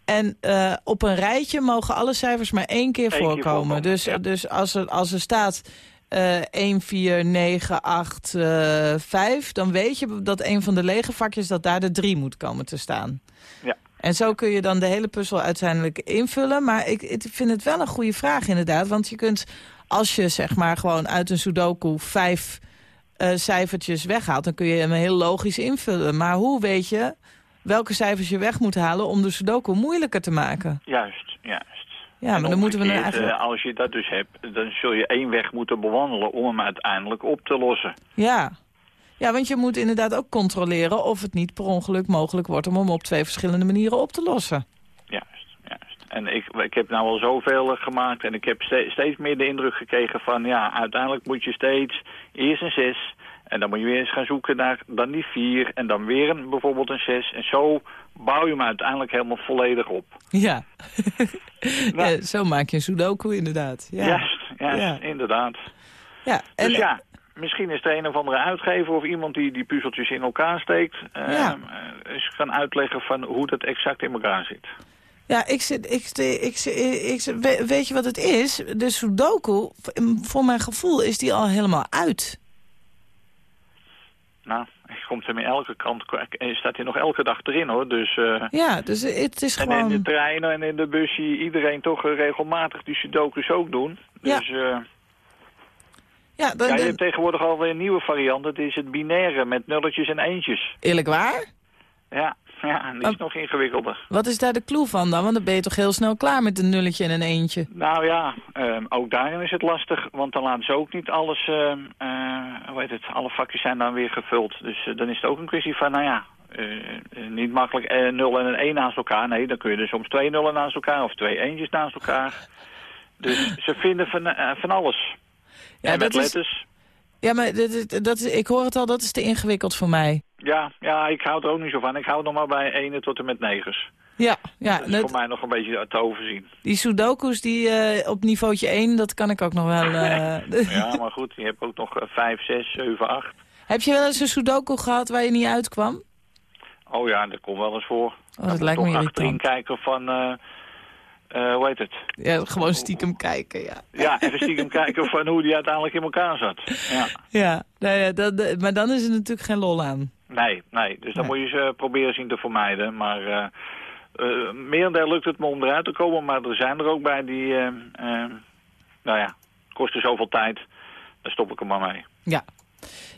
En eh, op een rijtje mogen alle cijfers maar één keer Eén keer voorkomen. dus ja. dus als, er, als er staat eh 1, 4, 9, 8, eh 5... dan weet je dat een van de lege vakjes dat daar de 3 moet komen te staan. Ja. En zo kun je dan de hele puzzel uiteindelijk invullen. Maar ik, ik vind het wel een goede vraag inderdaad. Want je kunt, als je zeg maar gewoon uit een sudoku vijf eh, cijfertjes weghaalt... dan kun je hem heel logisch invullen. Maar hoe weet je welke cijfers je weg moet halen... om de sudoku moeilijker te maken? Juist, juist. Ja, maar dan moeten we omgekeerd, eigenlijk... eh, als je dat dus hebt, dan zul je één weg moeten bewandelen om hem uiteindelijk op te lossen. Ja. ja, want je moet inderdaad ook controleren... of het niet per ongeluk mogelijk wordt om hem op twee verschillende manieren op te lossen. En ik, ik heb nou al zoveel eh, gemaakt en ik heb ste- steeds meer de indruk gekregen van... ja, uiteindelijk moet je steeds eerst een zes en dan moet je weer eens gaan zoeken naar dan die vier... en dan weer een, bijvoorbeeld een zes. En zo bouw je hem uiteindelijk helemaal volledig op. Ja. (laughs) ja zo maak je een sudoku inderdaad. Ja. Juist, juist, Ja. inderdaad. Ja, en, Dus ja, misschien is er een of andere uitgever of iemand die die puzzeltjes in elkaar steekt... Ja. eens gaan uitleggen van hoe dat exact in elkaar zit. Ja, ik zit, ik, ik, ik, ik, ik- we- weet je wat het is? De Sudoku, voor mijn gevoel, is die al helemaal uit. Nou, komt hem in elke krant, en staat hij nog elke dag erin hoor. Dus, eh, Ja, dus het is En in de gewoon... treinen en in de bus zie iedereen toch eh, regelmatig die sudokus ook doen. Ja. Dus eh, Ja, dan, ja, je hebt tegenwoordig alweer een nieuwe variant. Dat is het binaire met nulletjes en eentjes. eerlijk waar? Ja, (laughs) ja en die is Oh. nog ingewikkelder. Wat is daar de clue van dan? Want dan ben je toch heel snel klaar met een nulletje en een eentje. Nou ja, ehm, ook daarin is het lastig, want dan laten ze ook niet alles, ehm, eh, hoe heet het, alle vakjes zijn dan weer gevuld. Dus eh, dan is het ook een kwestie van, nou ja, eh, niet makkelijk eh, 0 en een 1 naast elkaar. Nee, dan kun je er soms twee nullen naast elkaar of twee eentjes naast elkaar. Dus (laughs) ze vinden van, van alles. Ja, en met dat is- letters. Ja, maar dat, dat- dat is, ik hoor het al, dat is te ingewikkeld voor mij. Ja, ja, ik hou er ook niet zo van. Ik hou nog maar bij 1 tot en met 9. Ja, ja Dat is voor mij nog een beetje te overzien. die sudokus die, eh, op niveautje 1, dat kan ik ook nog wel... (laughs) eh, Ja, maar goed, je hebt ook nog 5, 6, 7, 8. Heb je wel eens een sudoku gehad waar je niet uitkwam? Oh ja, dat komt wel eens voor. Oh, dat lijkt me irritant. achterin kijken van, eh, hoe heet het? Ja, gewoon stiekem kijken, ja. Ja, even stiekem kijken van hoe die uiteindelijk in elkaar zat. Ja, Ja, nou ja dat- maar dan is er natuurlijk geen lol aan. Nee, nee. Dus dan Nee. moet je ze proberen zien te vermijden. Maar eh eh, merendeel lukt het me om eruit te komen. Maar er zijn er ook bij die, eh, nou ja, kosten zoveel tijd. Dan stop ik er maar mee. Ja.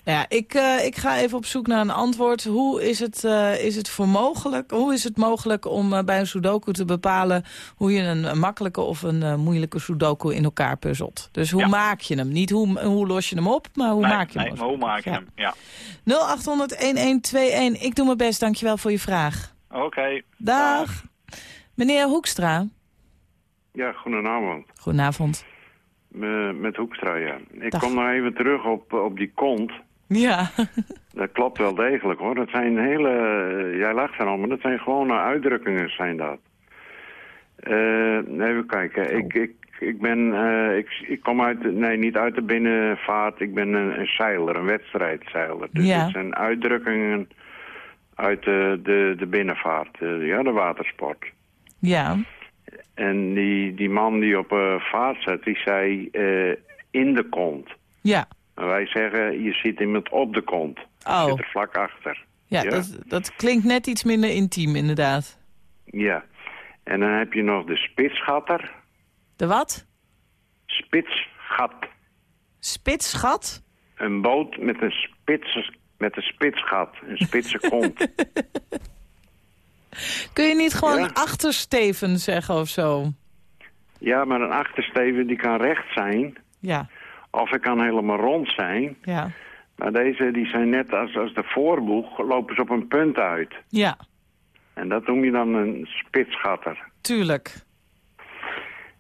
Nou ja, ik, eh, ik ga even op zoek naar een antwoord. Hoe is het, eh, is het voor mogelijk? Hoe is het mogelijk om eh, bij een sudoku te bepalen... hoe je een, een makkelijke of een eh, moeilijke sudoku in elkaar puzzelt? Dus hoe Ja. maak je hem? Niet hoe, hoe los je hem op, maar hoe nee, maak je nee, hem? maar hoe maak je Ja. hem? Ja. 0800-1121. Ik doe mijn best, dankjewel voor je vraag. Oké. Dag. Meneer Hoekstra. Ja, goedenavond. Goedenavond. Me- met Hoekstra, ja. Ik Dag. kom nog even terug op, op die kont. Ja. (laughs) Dat klopt wel degelijk, hoor. Dat zijn hele... Jij lacht erom, maar dat zijn gewone uitdrukkingen, zijn dat. Eh, even kijken. Ik, ik, ik ben... eh, ik, ik kom uit... Nee, niet uit de binnenvaart. Ik ben een, een zeiler, een wedstrijdzeiler. Dus Ja. dit zijn uitdrukkingen uit de, de, de binnenvaart. eh, ja, de watersport. Ja. En die, die man die op eh, vaart zat, die zei eh, in de kont. Ja. En wij zeggen, je ziet iemand op de kont. Oh. Zit er vlak achter. Ja, Dat, dat klinkt net iets minder intiem, inderdaad. Ja. En dan heb je nog de spitsgatter. De wat? Spitsgat. Spitsgat? Een boot met een, spits, met een spitsgat. Een spitse kont. (laughs) Kun je niet gewoon Ja. achtersteven zeggen of zo? ja, maar een achtersteven die kan recht zijn. Ja, Of hij kan helemaal rond zijn. ja, Maar deze die zijn net als, als de voorboeg, lopen ze op een punt uit. ja, En dat noem je dan een spitsgatter. tuurlijk.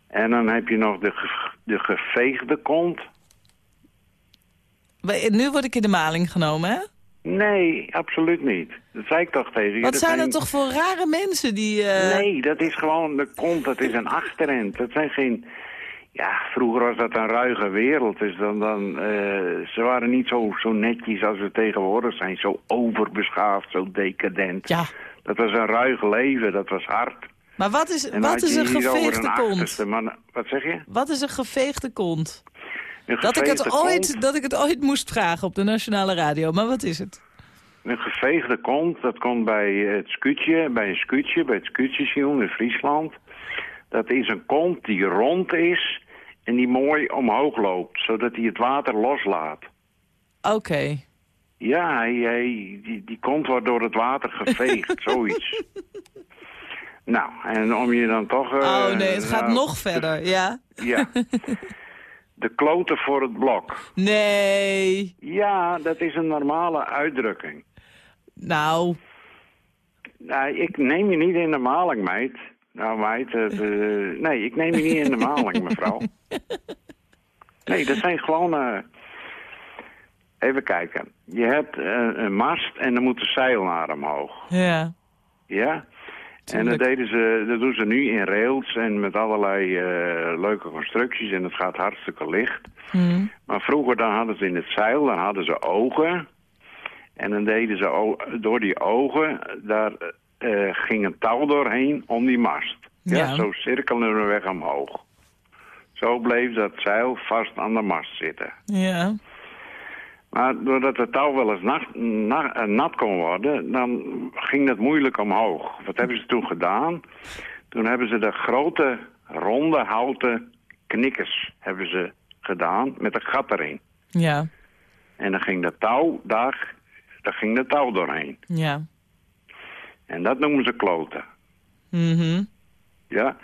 En dan heb je nog de, ge- de geveegde kont. We- Nu word ik in de maling genomen, hè? Nee, absoluut niet. Dat zei ik toch tegen je. Wat Dat zijn er toch voor rare mensen die... eh, Nee, dat is gewoon de kont, dat is een achterend. Dat zijn geen... Ja, vroeger was dat een ruige wereld. Dus dan, dan, eh, ze waren niet zo, zo netjes als we tegenwoordig zijn. Zo overbeschaafd, zo decadent. Ja. Dat was een ruig leven, dat was hard. Maar wat is, En wat is een geveegde een kont? man- Wat zeg je? Wat is een geveegde kont? Een Dat ik, het geveegde ooit, dat ik het ooit moest vragen op de nationale radio. Maar wat is het? Een geveegde kont, dat komt bij het scootje, bij een scootje, bij het scootjesjoen in Friesland. Dat is een kont die rond is en die mooi omhoog loopt, zodat hij het water loslaat. Oké. Ja, hij, hij- die, die kont wordt door het water geveegd, (laughs) zoiets. Nou, en om je dan toch... eh, oh nee, het gaat nou, nog verder, ja? Ja. (laughs) De kloten voor het blok. Nee. Ja, dat is een normale uitdrukking. Nou, Nou, ik neem je niet in de maling, meid. Nou, meid, het, eh, nee, ik neem je niet in de maling, (laughs) mevrouw. Nee, dat zijn gewoon... eh, Even kijken. Je hebt eh, een mast en dan moet de zeil naar omhoog. ja. Ja? En dat, deden ze, dat doen ze nu in rails en met allerlei eh, leuke constructies en het gaat hartstikke licht. Hm. Maar vroeger dan hadden ze in het zeil, dan hadden ze ogen. En dan deden ze door die ogen, daar eh, ging een touw doorheen om die mast. Ja, Ja. Zo cirkelen we weg omhoog. Zo bleef dat zeil vast aan de mast zitten. Ja. Maar doordat het touw wel eens na- eh, nat kon worden, dan ging dat moeilijk omhoog. Wat hebben ze toen gedaan? Toen hebben ze de grote, ronde, houten knikkers hebben ze gedaan met een gat erin. Ja. En dan ging dat touw, daar, daar ging de touw doorheen. Ja. En dat noemen ze kloten. Mhm. Ja,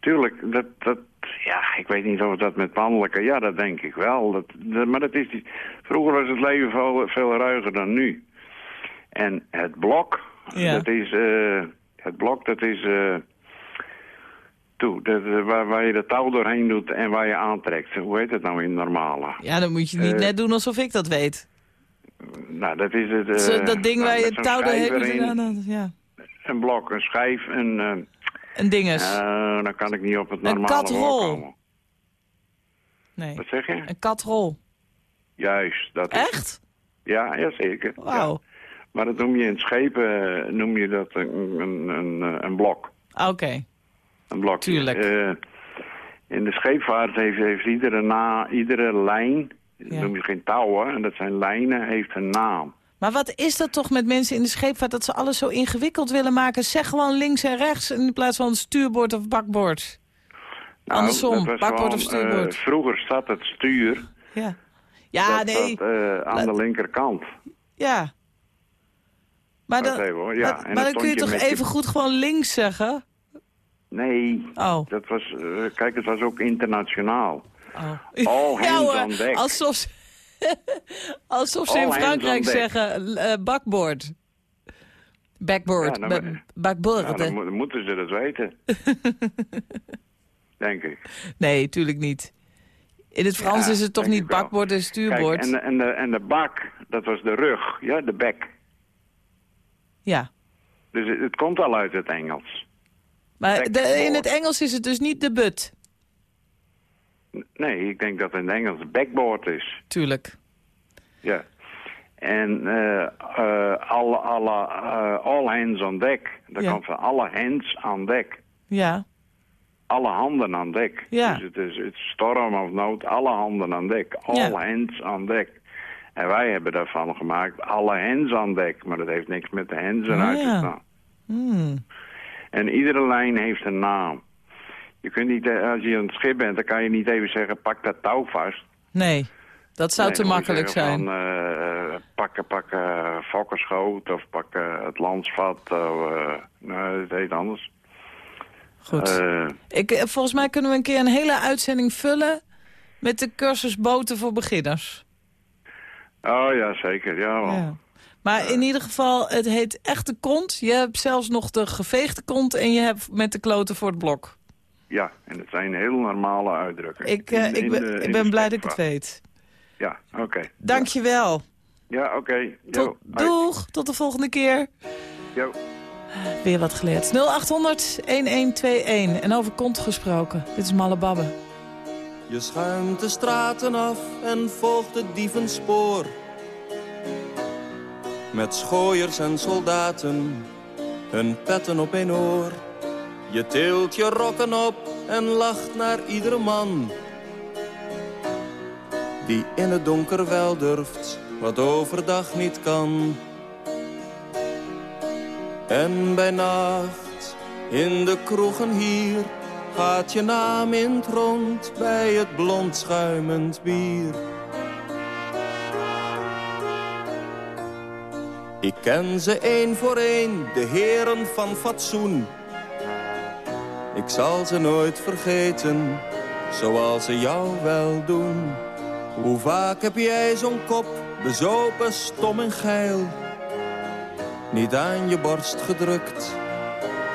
tuurlijk, dat, dat, ja, ik weet niet of dat met mannelijke, ja, dat denk ik wel. Dat, dat- maar dat is, die- vroeger was het leven veel, veel ruiger dan nu. En het blok, Ja. dat is, eh, het blok, dat is, eh, toe, dat, eh, waar, waar je de touw doorheen doet en waar je aantrekt. Hoe heet het nou in normale? Ja, dan moet je niet net doen alsof ik dat weet. Nou, dat is het... Zo, dat ding nou, waar je touw doorheen nou, Ja. Een blok, een schijf, een... eh, Een dinges. eh, dan kan ik niet op het Een normale woord katrol. komen. Nee. Wat zeg je? Een katrol. Juist, dat is Echt? Ja, ja zeker. Wauw. Ja. Maar dat noem je in schepen, eh, noem je dat een, een, een, een blok. Oké. Een blok. Tuurlijk. in de scheepvaart heeft, heeft iedere, na, iedere lijn, dat Ja. noem je geen touwen, en dat zijn lijnen, heeft een naam. Maar wat is dat toch met mensen in de scheepvaart... dat ze alles zo ingewikkeld willen maken? Zeg gewoon links en rechts in plaats van stuurboord of bakboord. Nou, Andersom, dat bakboord of gewoon, eh, stuurboord. vroeger staat het stuur ja, ja dat nee. eh, aan de linkerkant. Ja. Maar dan, even, hoor. Ja, maar, dan kun je toch je even goed gewoon links zeggen? Nee, Oh. dat was, eh, kijk, het was ook internationaal. Oh. All (laughs) Ja, hands hoor, on deck. Alsof ze, (laughs) alsof ze in hands Frankrijk zeggen eh, bakboord. Backboard. Ja, dan- ba- bakboord. Ja, dan, mo- dan moeten ze dat weten. (laughs) Denk ik. Nee, tuurlijk niet. In het Frans Ja, is het toch niet bakboord en stuurboord? Kijk, en, de, en, de, en de bak, dat was de rug, ja, de bek. Ja. Dus het, het komt al uit het Engels. Maar Backboard. de, in het Engels is het dus niet de but. Nee, ik denk dat het in het Engels backboard is. Tuurlijk. Ja. En eh eh, alle, alle, eh, all hands on deck. Dat Ja. komt van alle hands aan dek. Ja. Alle handen aan dek. Ja. Dus het is het storm of nood, alle handen aan dek. All Ja. hands aan dek. En wij hebben daarvan gemaakt, alle hands aan dek. Maar dat heeft niks met de hands eruit ja. te staan. Hmm. En iedere lijn heeft een naam. Je kunt niet, eh, als je aan het schip bent, dan kan je niet even zeggen, pak dat touw vast. Nee, dat zou Nee, te makkelijk zijn. Van, eh, pakken, pakken fokkerschoot of pakken het landsvat. Eh, nou, het heet anders. Goed. Eh, Ik, eh, volgens mij kunnen we een keer een hele uitzending vullen... met de cursus boten voor beginners. oh ja, zeker. Ja, wel. Ja. Maar in ieder geval, het heet echte kont. Je hebt zelfs nog de geveegde kont... en je hebt met de kloten voor het blok. Ja, en het zijn heel normale uitdrukkingen. Ik, eh, In- ik in ben, de- ik ben blij dat ik het weet. Ja, oké. Dank je wel. Ja, oké. Tot, hoi. doeg, tot de volgende keer. Jo. Weer wat geleerd. 0800-1121. En over kont gesproken. Dit is Malle Babbe. Je schuimt de straten af en volgt het dievenspoor. Met schooiers en soldaten, hun petten op een oor. Je tilt je rokken op en lacht naar iedere man. Die in het donker wel durft, wat overdag niet kan. En bij nacht, in de kroegen hier, gaat je naam in het rond bij het blond schuimend bier. Ik ken ze één voor één, de heren van fatsoen. Ik zal ze nooit vergeten, zoals ze jou wel doen. Hoe vaak heb jij zo'n kop, bezopen, stom en geil. Niet aan je borst gedrukt,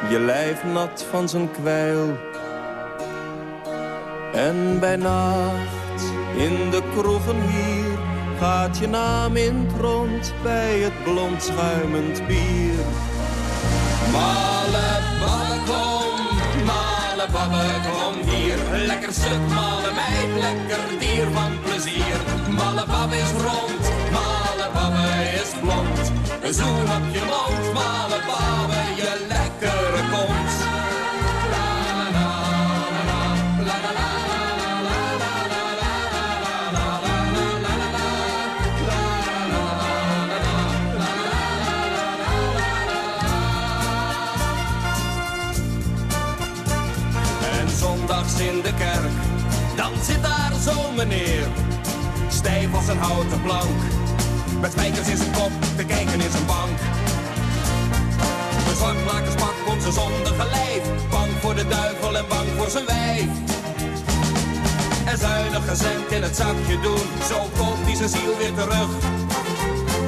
je lijf nat van zijn kwijl. En bij nacht, in de kroegen hier, gaat je naam in het rond bij het blond schuimend bier. Male babbe kom, hier. Lekker stuk, male meid, lekker dier van plezier. Male babbe is rond, male babbe is blond. Zoen op je mond, babbe, je lekkere meneer. Stijf als een houten plank, met spijkers in zijn kop, te kijken in zijn bank. Een zwartmakerspak komt zijn zondige lijf, bang voor de duivel en bang voor zijn wijf. En zuinig cent in het zakje doen, zo komt hij zijn ziel weer terug.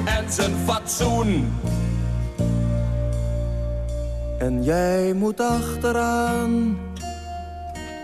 En zijn fatsoen. En jij moet achteraan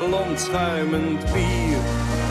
blond schuimend bier.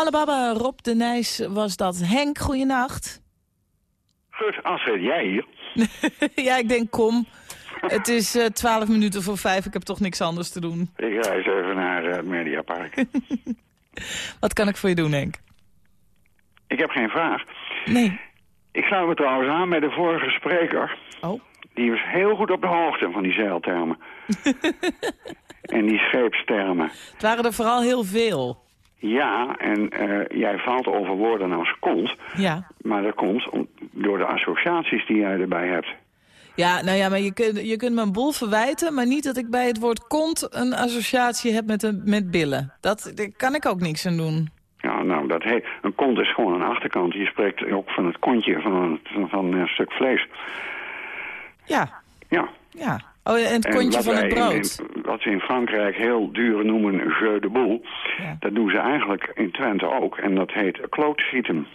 Mallebabba, Rob de Nijs was dat. Henk, goeienacht. Goed, Astrid, jij hier? (laughs) ja, ik denk kom. Het is eh, twaalf minuten voor vijf, ik heb toch niks anders te doen. Ik reis even naar eh, het Mediapark. (laughs) Wat kan ik voor je doen, Henk? ik heb geen vraag. Nee. Ik sluit me trouwens aan bij de vorige spreker. Oh. Die was heel goed op de hoogte van die zeiltermen. (laughs) en die scheepstermen. Het waren er vooral heel veel. Ja, en eh, jij valt over woorden als kont. Ja. Maar dat komt om- door de associaties die jij erbij hebt. Ja, nou ja, maar je kunt, je kunt me een boel verwijten, maar niet dat ik bij het woord kont een associatie heb met, een, met billen. Dat, daar kan ik ook niks aan doen. Ja, nou, dat heet, een kont is gewoon een achterkant. Je spreekt ook van het kontje van een, van, van een stuk vlees. Ja. Ja. Ja. Oh, en het kontje van het brood. In, in- wat ze in Frankrijk heel duur noemen jeu de boule, dat doen ze eigenlijk in Twente ook. En dat heet klootschieten.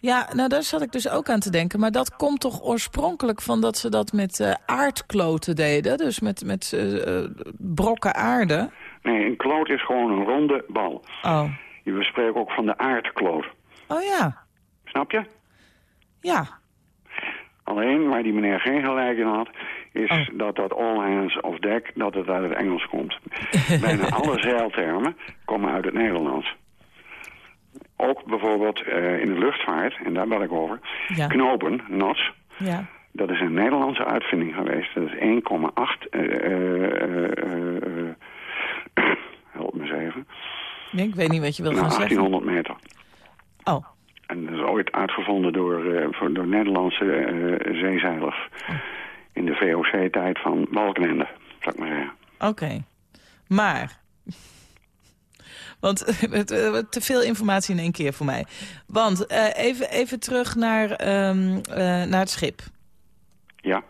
Ja, nou daar zat ik dus ook aan te denken. Maar dat komt toch oorspronkelijk van dat ze dat met eh, aardkloten deden? Dus met, met eh, eh, brokken aarde? Nee, een kloot is gewoon een ronde bal. Oh. We spreken ook van de aardkloot. Oh ja. Snap je? Ja. Alleen, waar die meneer geen gelijk in had, is Oh. dat dat all hands of deck, dat het uit het Engels komt. (laughs) Bijna alle zeiltermen komen uit het Nederlands. Ook bijvoorbeeld eh, in de luchtvaart, en daar bel ik over, Ja. knopen, knots, Ja. dat is een Nederlandse uitvinding geweest. Dat is 1,8, eh, eh, eh, (coughs) help me eens even, ik weet niet wat je wil nou, gaan zeggen. 1800 meter. Oh. En dat is ooit uitgevonden door, door Nederlandse eh, zeezeilers. In de VOC-tijd van Balkenende, zou ik maar zeggen. Oké. Maar... Want (laughs) eh, te veel informatie in één keer voor mij. Want eh, even, even terug naar, ehm, eh, naar het schip. Ja.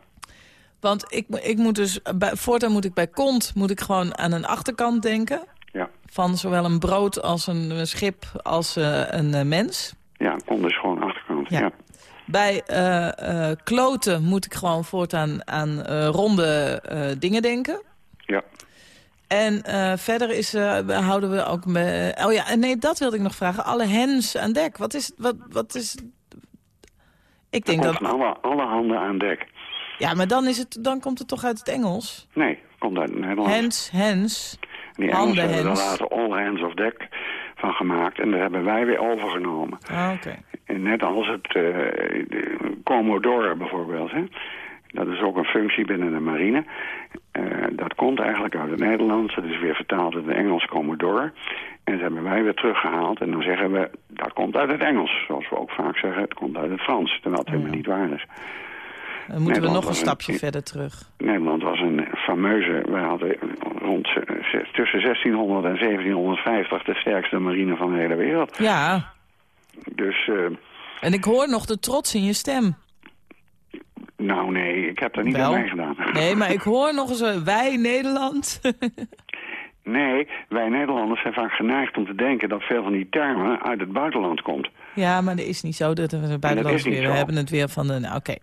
Want ik, ik moet dus, bij, voortaan moet ik bij kont moet ik gewoon aan een achterkant denken. Ja. Van zowel een brood als een schip als een mens. Ja, kon dus gewoon achterkant. Ja. Ja. Bij eh, eh, kloten moet ik gewoon voortaan aan eh, ronde dingen denken. Ja. En verder is, houden we ook... Me, oh ja, en nee, dat wilde ik nog vragen. Alle hens aan dek. Wat is... Wat, wat is ik denk dat... alle, alle handen aan dek. Ja, maar dan, is het, dan komt het toch uit het Engels? Nee, komt uit Nederland. Hens, hens. Die handen, Engelsen hebben er later all hands of deck van gemaakt. En dat hebben wij weer overgenomen. Ah, oké. En net als het eh, Commodore bijvoorbeeld. Hè? Dat is ook een functie binnen de marine. Eh, dat komt eigenlijk uit het Nederlands. Dat is weer vertaald uit het Engels Commodore. En dat hebben wij weer teruggehaald. En dan zeggen we, dat komt uit het Engels. Zoals we ook vaak zeggen, het komt uit het Frans. Terwijl het helemaal niet waar is. Dan moeten we nog een stapje verder terug. Nederland was een fameuze... We hadden rond eh, tussen 1600 en 1750 de sterkste marine van de hele wereld. Ja, Dus, eh, en ik hoor nog de trots in je stem. nou nee, ik heb daar niet aan meegedaan. (laughs) Nee, maar ik hoor nog eens... eh, wij, Nederland. Nee, wij Nederlanders zijn vaak geneigd om te denken dat veel van die termen uit het buitenland komt. Ja, maar dat is niet zo. Dat we buitenlands weer. We zo. hebben het weer van... de. nou, Oké.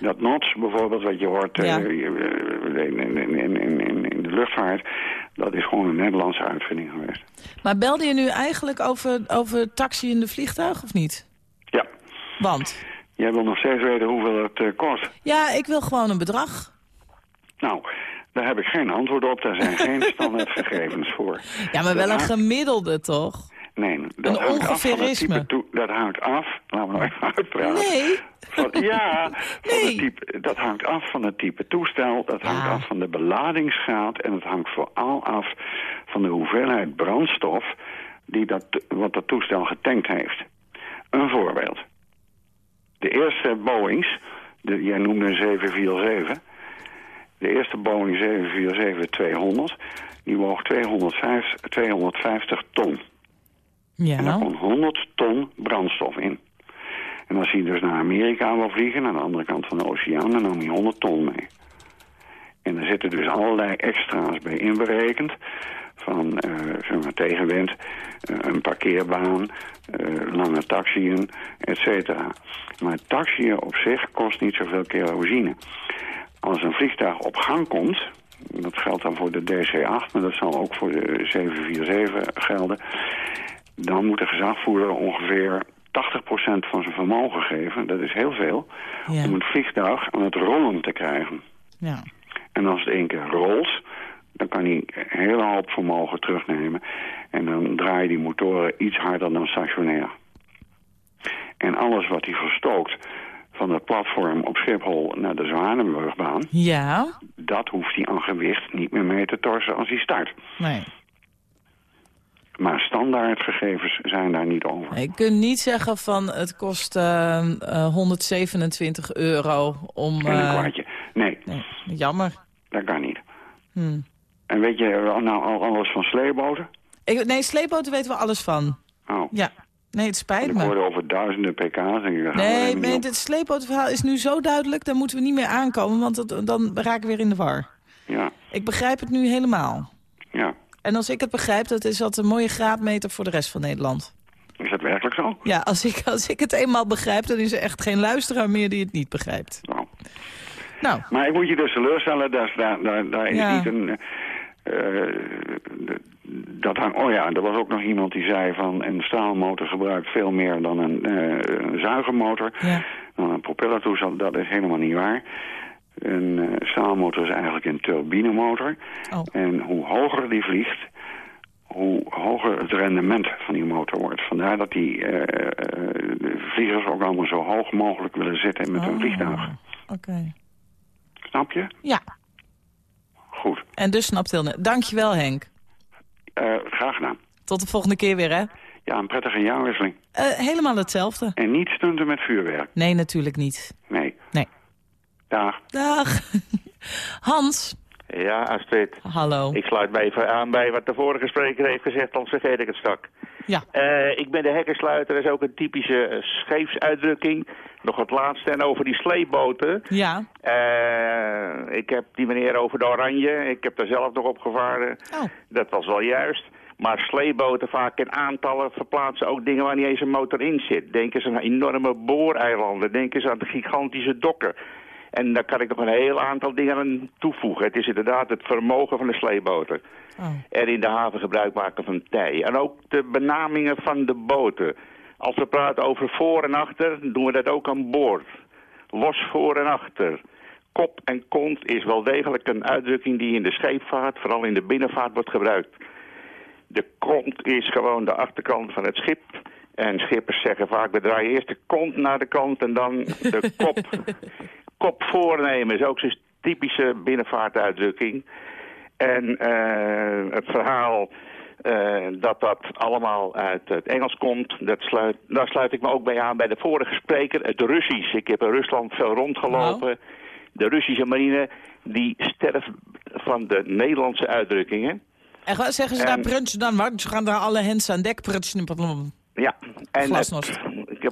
Dat NOTS bijvoorbeeld, wat je hoort eh, Ja. in, in, in, in, de luchtvaart, dat is gewoon een Nederlandse uitvinding geweest. Maar belde je nu eigenlijk over, over taxi in de vliegtuig of niet? Ja. Want? Jij wil nog steeds weten hoeveel het eh, kost. Ja, ik wil gewoon een bedrag. Nou, daar heb ik geen antwoord op. Daar zijn geen (laughs) standaardgegevens voor. Ja, maar wel een gemiddelde, toch? Nee, dat Een hangt af van het ongeveerisme. type toe- Dat hangt af, laten we nou even (laughs) uitpraten. Nee. Van, ja, (laughs) van het type, dat hangt af van het type toestel, dat hangt af van de beladingsgraad... en het hangt vooral af van de hoeveelheid brandstof die dat, wat dat toestel getankt heeft. Een voorbeeld. De eerste Boeings, de, jij noemde een 747... De eerste Boeing 747-200, die woog 250, 250 ton. Ja. En daar kon 100 ton brandstof in. En als hij dus naar Amerika wil vliegen, aan de andere kant van de oceaan, dan nam hij 100 ton mee. En er zitten dus allerlei extra's bij inberekend. Van eh, zeg maar, tegenwind, eh, een parkeerbaan, eh, lange taxiën, et cetera. Maar taxiën op zich kost niet zoveel kerosine. Als een vliegtuig op gang komt, dat geldt dan voor de DC-8, maar dat zal ook voor de 747 gelden... dan moet de gezagvoerder ongeveer 80% van zijn vermogen geven, dat is heel veel, Ja. om het vliegtuig aan het rollen te krijgen. Ja. En als het één keer rolt, dan kan hij een hele hoop vermogen terugnemen. En dan draaien die motoren iets harder dan stationair. En alles wat hij verstookt van het platform op Schiphol naar de Zwanenburgbaan... Ja. dat hoeft hij aan gewicht niet meer mee te torsen als hij start. Nee. Maar standaardgegevens zijn daar niet over. Je kunt niet zeggen van het kost eh, eh, 127 euro om... En een eh, kwartje. Nee, jammer. dat kan niet. Hm. En weet je nou al alles van sleeboten? Ik, nee, sleepboten weten we alles van. Oh. Ja. Nee, het spijt Ik me. hoorde over duizenden pk's. We Nee, nee het sleepbotenverhaal is nu zo duidelijk... daar moeten we niet meer aankomen, want dat, dan raken we weer in de war. Ja, Ik begrijp het nu helemaal. ja. En als ik het begrijp, dat is dat een mooie graadmeter voor de rest van Nederland. Is dat werkelijk zo? Ja, als ik, als ik het eenmaal begrijp, dan is er echt geen luisteraar meer die het niet begrijpt. Nou. Maar ik moet je dus teleurstellen, daar, is- daar, daar, daar is Ja. niet een... eh, dat hang, oh ja, er was ook nog iemand die zei van een staalmotor gebruikt veel meer dan een, een zuigermotor. Dan een propellertoestel, dat is helemaal niet waar. Een eh, staalmotor is eigenlijk een turbinemotor. En hoe hoger die vliegt, hoe hoger het rendement van die motor wordt. Vandaar dat die eh, eh, vliegers ook allemaal zo hoog mogelijk willen zitten met hun vliegtuig. Oké. Snap je? Ja. Goed. En dus snapt heel net. Dankjewel, Henk. Graag gedaan. Tot de volgende keer weer, hè? Ja, een prettige jaarwisseling. Helemaal hetzelfde. En niet stunten met vuurwerk. Nee, natuurlijk niet. Nee. Nee. Dag. Dag. (laughs) Hans. Ja, Astrid. Hallo. Ik sluit mij even aan bij wat de vorige spreker heeft gezegd, anders vergeet ik het strak. Ja. Eh, ik ben de hekkensluiter, dat is ook een typische uh, scheepsuitdrukking. Nog het laatste en over die sleepboten. Ja. Uh, ik heb die meneer over de Oranje, ik heb daar zelf nog op gevaren. Oh. Dat was wel juist. Maar sleepboten vaak in aantallen verplaatsen ook dingen waar niet eens een motor in zit. Denk eens aan enorme booreilanden, denk eens aan de gigantische dokken. En daar kan ik nog een heel aantal dingen aan toevoegen. Het is inderdaad het vermogen van de sleepboten. Oh. En in de haven gebruik maken van tij. En ook de benamingen van de boten. Als we praten over voor en achter, doen we dat ook aan boord. Los voor en achter. Kop en kont is wel degelijk een uitdrukking die in de scheepvaart, vooral in de binnenvaart, wordt gebruikt. De kont is gewoon de achterkant van het schip. En schippers zeggen vaak, we draaien eerst de kont naar de kant en dan de (laughs) kop. Kop voornemen is ook zo'n typische binnenvaartuitdrukking. En uh, het verhaal uh, dat dat allemaal uit het Engels komt, dat sluit, daar sluit ik me ook bij aan bij de vorige spreker. Het Russisch. Ik heb in Rusland veel rondgelopen. Nou. De Russische marine, die sterft van de Nederlandse uitdrukkingen. En zeggen ze en, daar prutsen dan? Wat? Ze gaan daar alle hens aan dek prutsen. Ja, en het,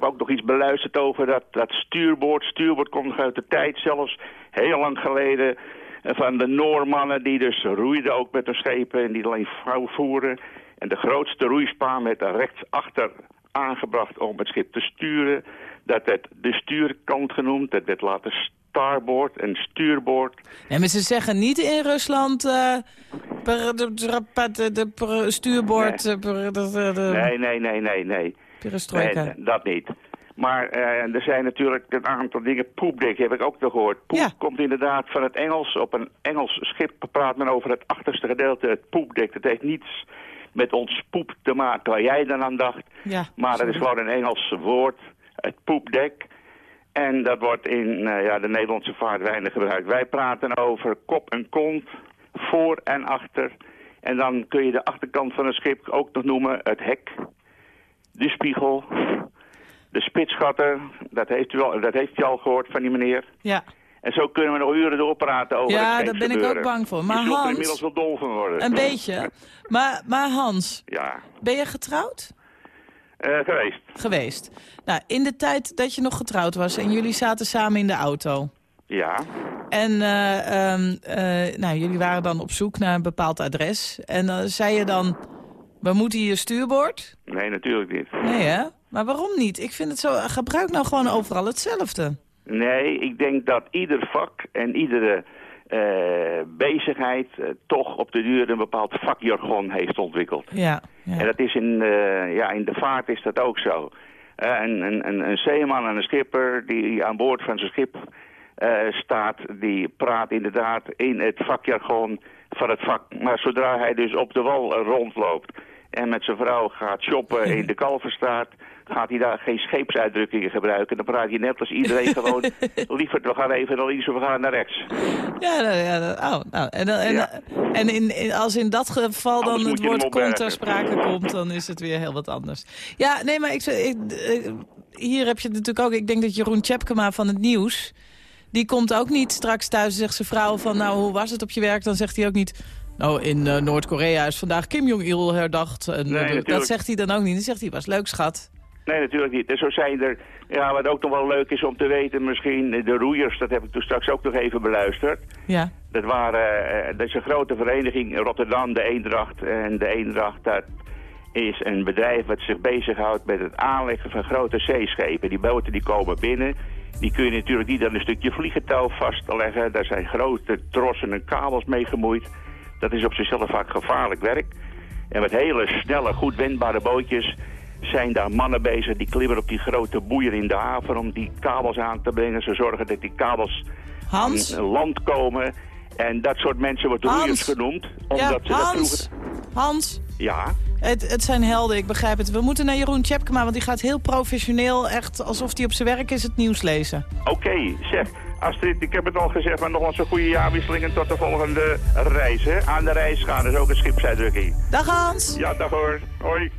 heb ook nog iets beluisterd over dat, dat stuurboord. Stuurboord komt nog uit de tijd zelfs, heel lang geleden, van de Noormannen die dus roeiden ook met de schepen en die alleen vrouw voeren. En de grootste roeispaan werd er rechtsachter aangebracht om het schip te sturen. Dat werd de stuurkant genoemd, dat werd later starboard en stuurboord. Nee, maar ze zeggen niet in Rusland uh, per, de, de, de, de stuurboord... Per, nee, nee, nee, nee, nee. Perestroika. Nee, dat niet. Maar eh, er zijn natuurlijk een aantal dingen. Poepdek heb ik ook nog gehoord. Poep komt inderdaad van het Engels. Op een Engels schip praat men over het achterste gedeelte, het poepdek. Dat heeft niets met ons poep te maken waar jij dan aan dacht. Ja, maar dat is gewoon een Engels woord, het poepdek. En dat wordt in eh, ja, de Nederlandse vaart weinig gebruikt. Wij praten over kop en kont, voor en achter. En dan kun je de achterkant van een schip ook nog noemen het hek, de spiegel, de spitsgatten. Dat heeft, u al, dat heeft u al gehoord van die meneer. Ja. En zo kunnen we nog uren doorpraten over Ja, daar ben ik ook bang voor. Maar Je zult er Hans- inmiddels wel dol van worden. Een beetje. Maar, maar Hans, Ja, ben je getrouwd? Eh, geweest. Geweest. Nou, in de tijd dat je nog getrouwd was en jullie zaten samen in de auto. Ja. En eh, ehm, eh, nou, jullie waren dan op zoek naar een bepaald adres. En dan zei je dan, we moeten hier stuurboord? Nee, natuurlijk niet. Nee hè? Maar waarom niet? Ik vind het zo, gebruik nou gewoon overal hetzelfde. Nee, ik denk dat ieder vak en iedere eh, bezigheid eh, toch op de duur een bepaald vakjargon heeft ontwikkeld. Ja. ja. En dat is in, eh, ja, in de vaart is dat ook zo. Een, een, een, een zeeman en een schipper die aan boord van zijn schip staat, die praat inderdaad in het vakjargon van het vak. Maar zodra hij dus op de wal rondloopt en met zijn vrouw gaat shoppen in de (laughs) Kalverstraat, gaat hij daar geen scheepsuitdrukkingen gebruiken. Dan praat hij net als iedereen (laughs) gewoon, liever we gaan even naar links of we gaan naar rechts. Ja, nou, ja nou, oh, nou, en, en, en in, in- als in dat geval dan het je woord opbergen. kom ter sprake komt, dan is het weer heel wat anders. Ja, nee, maar ik, ik, hier heb je het natuurlijk ook. Ik denk dat Jeroen Tjepkema van het Nieuws, die komt ook niet straks thuis en zegt zijn vrouw van, nou, hoe was het op je werk? Dan zegt hij ook niet, nou, in eh, Noord-Korea is vandaag Kim Jong-il herdacht. En, Nee, eh, dat zegt hij dan ook niet. Dan zegt hij, was leuk, schat. Nee, natuurlijk niet. En zo zijn er, ja, wat ook nog wel leuk is om te weten, misschien de roeiers, dat heb ik toen straks ook nog even beluisterd. Ja. Dat, waren, eh, dat is een grote vereniging in Rotterdam, de Eendracht. En de Eendracht, dat is een bedrijf dat zich bezighoudt met het aanleggen van grote zeeschepen. Die boten die komen binnen, die kun je natuurlijk niet aan een stukje vliegentouw vastleggen. Daar zijn grote trossen en kabels mee gemoeid. Dat is op zichzelf vaak gevaarlijk werk. En met hele snelle, goed wendbare bootjes zijn daar mannen bezig. Die klimmen op die grote boeien in de haven om die kabels aan te brengen. Ze zorgen dat die kabels Hans? aan land komen. En dat soort mensen wordt roeiers genoemd. Omdat Ja, ze dat Hans, vroeger... Hans, Ja, het, het zijn helden, ik begrijp het. We moeten naar Jeroen Tjepkema, want die gaat heel professioneel, echt alsof hij op zijn werk is, het nieuws lezen. oké. Zeg, Astrid, ik heb het al gezegd, maar nog eens een goede jaarwisseling en tot de volgende reis. Hè? Aan de reis gaan is ook een schipsuitdrukking. Dag Hans! Ja, dag hoor. Hoi.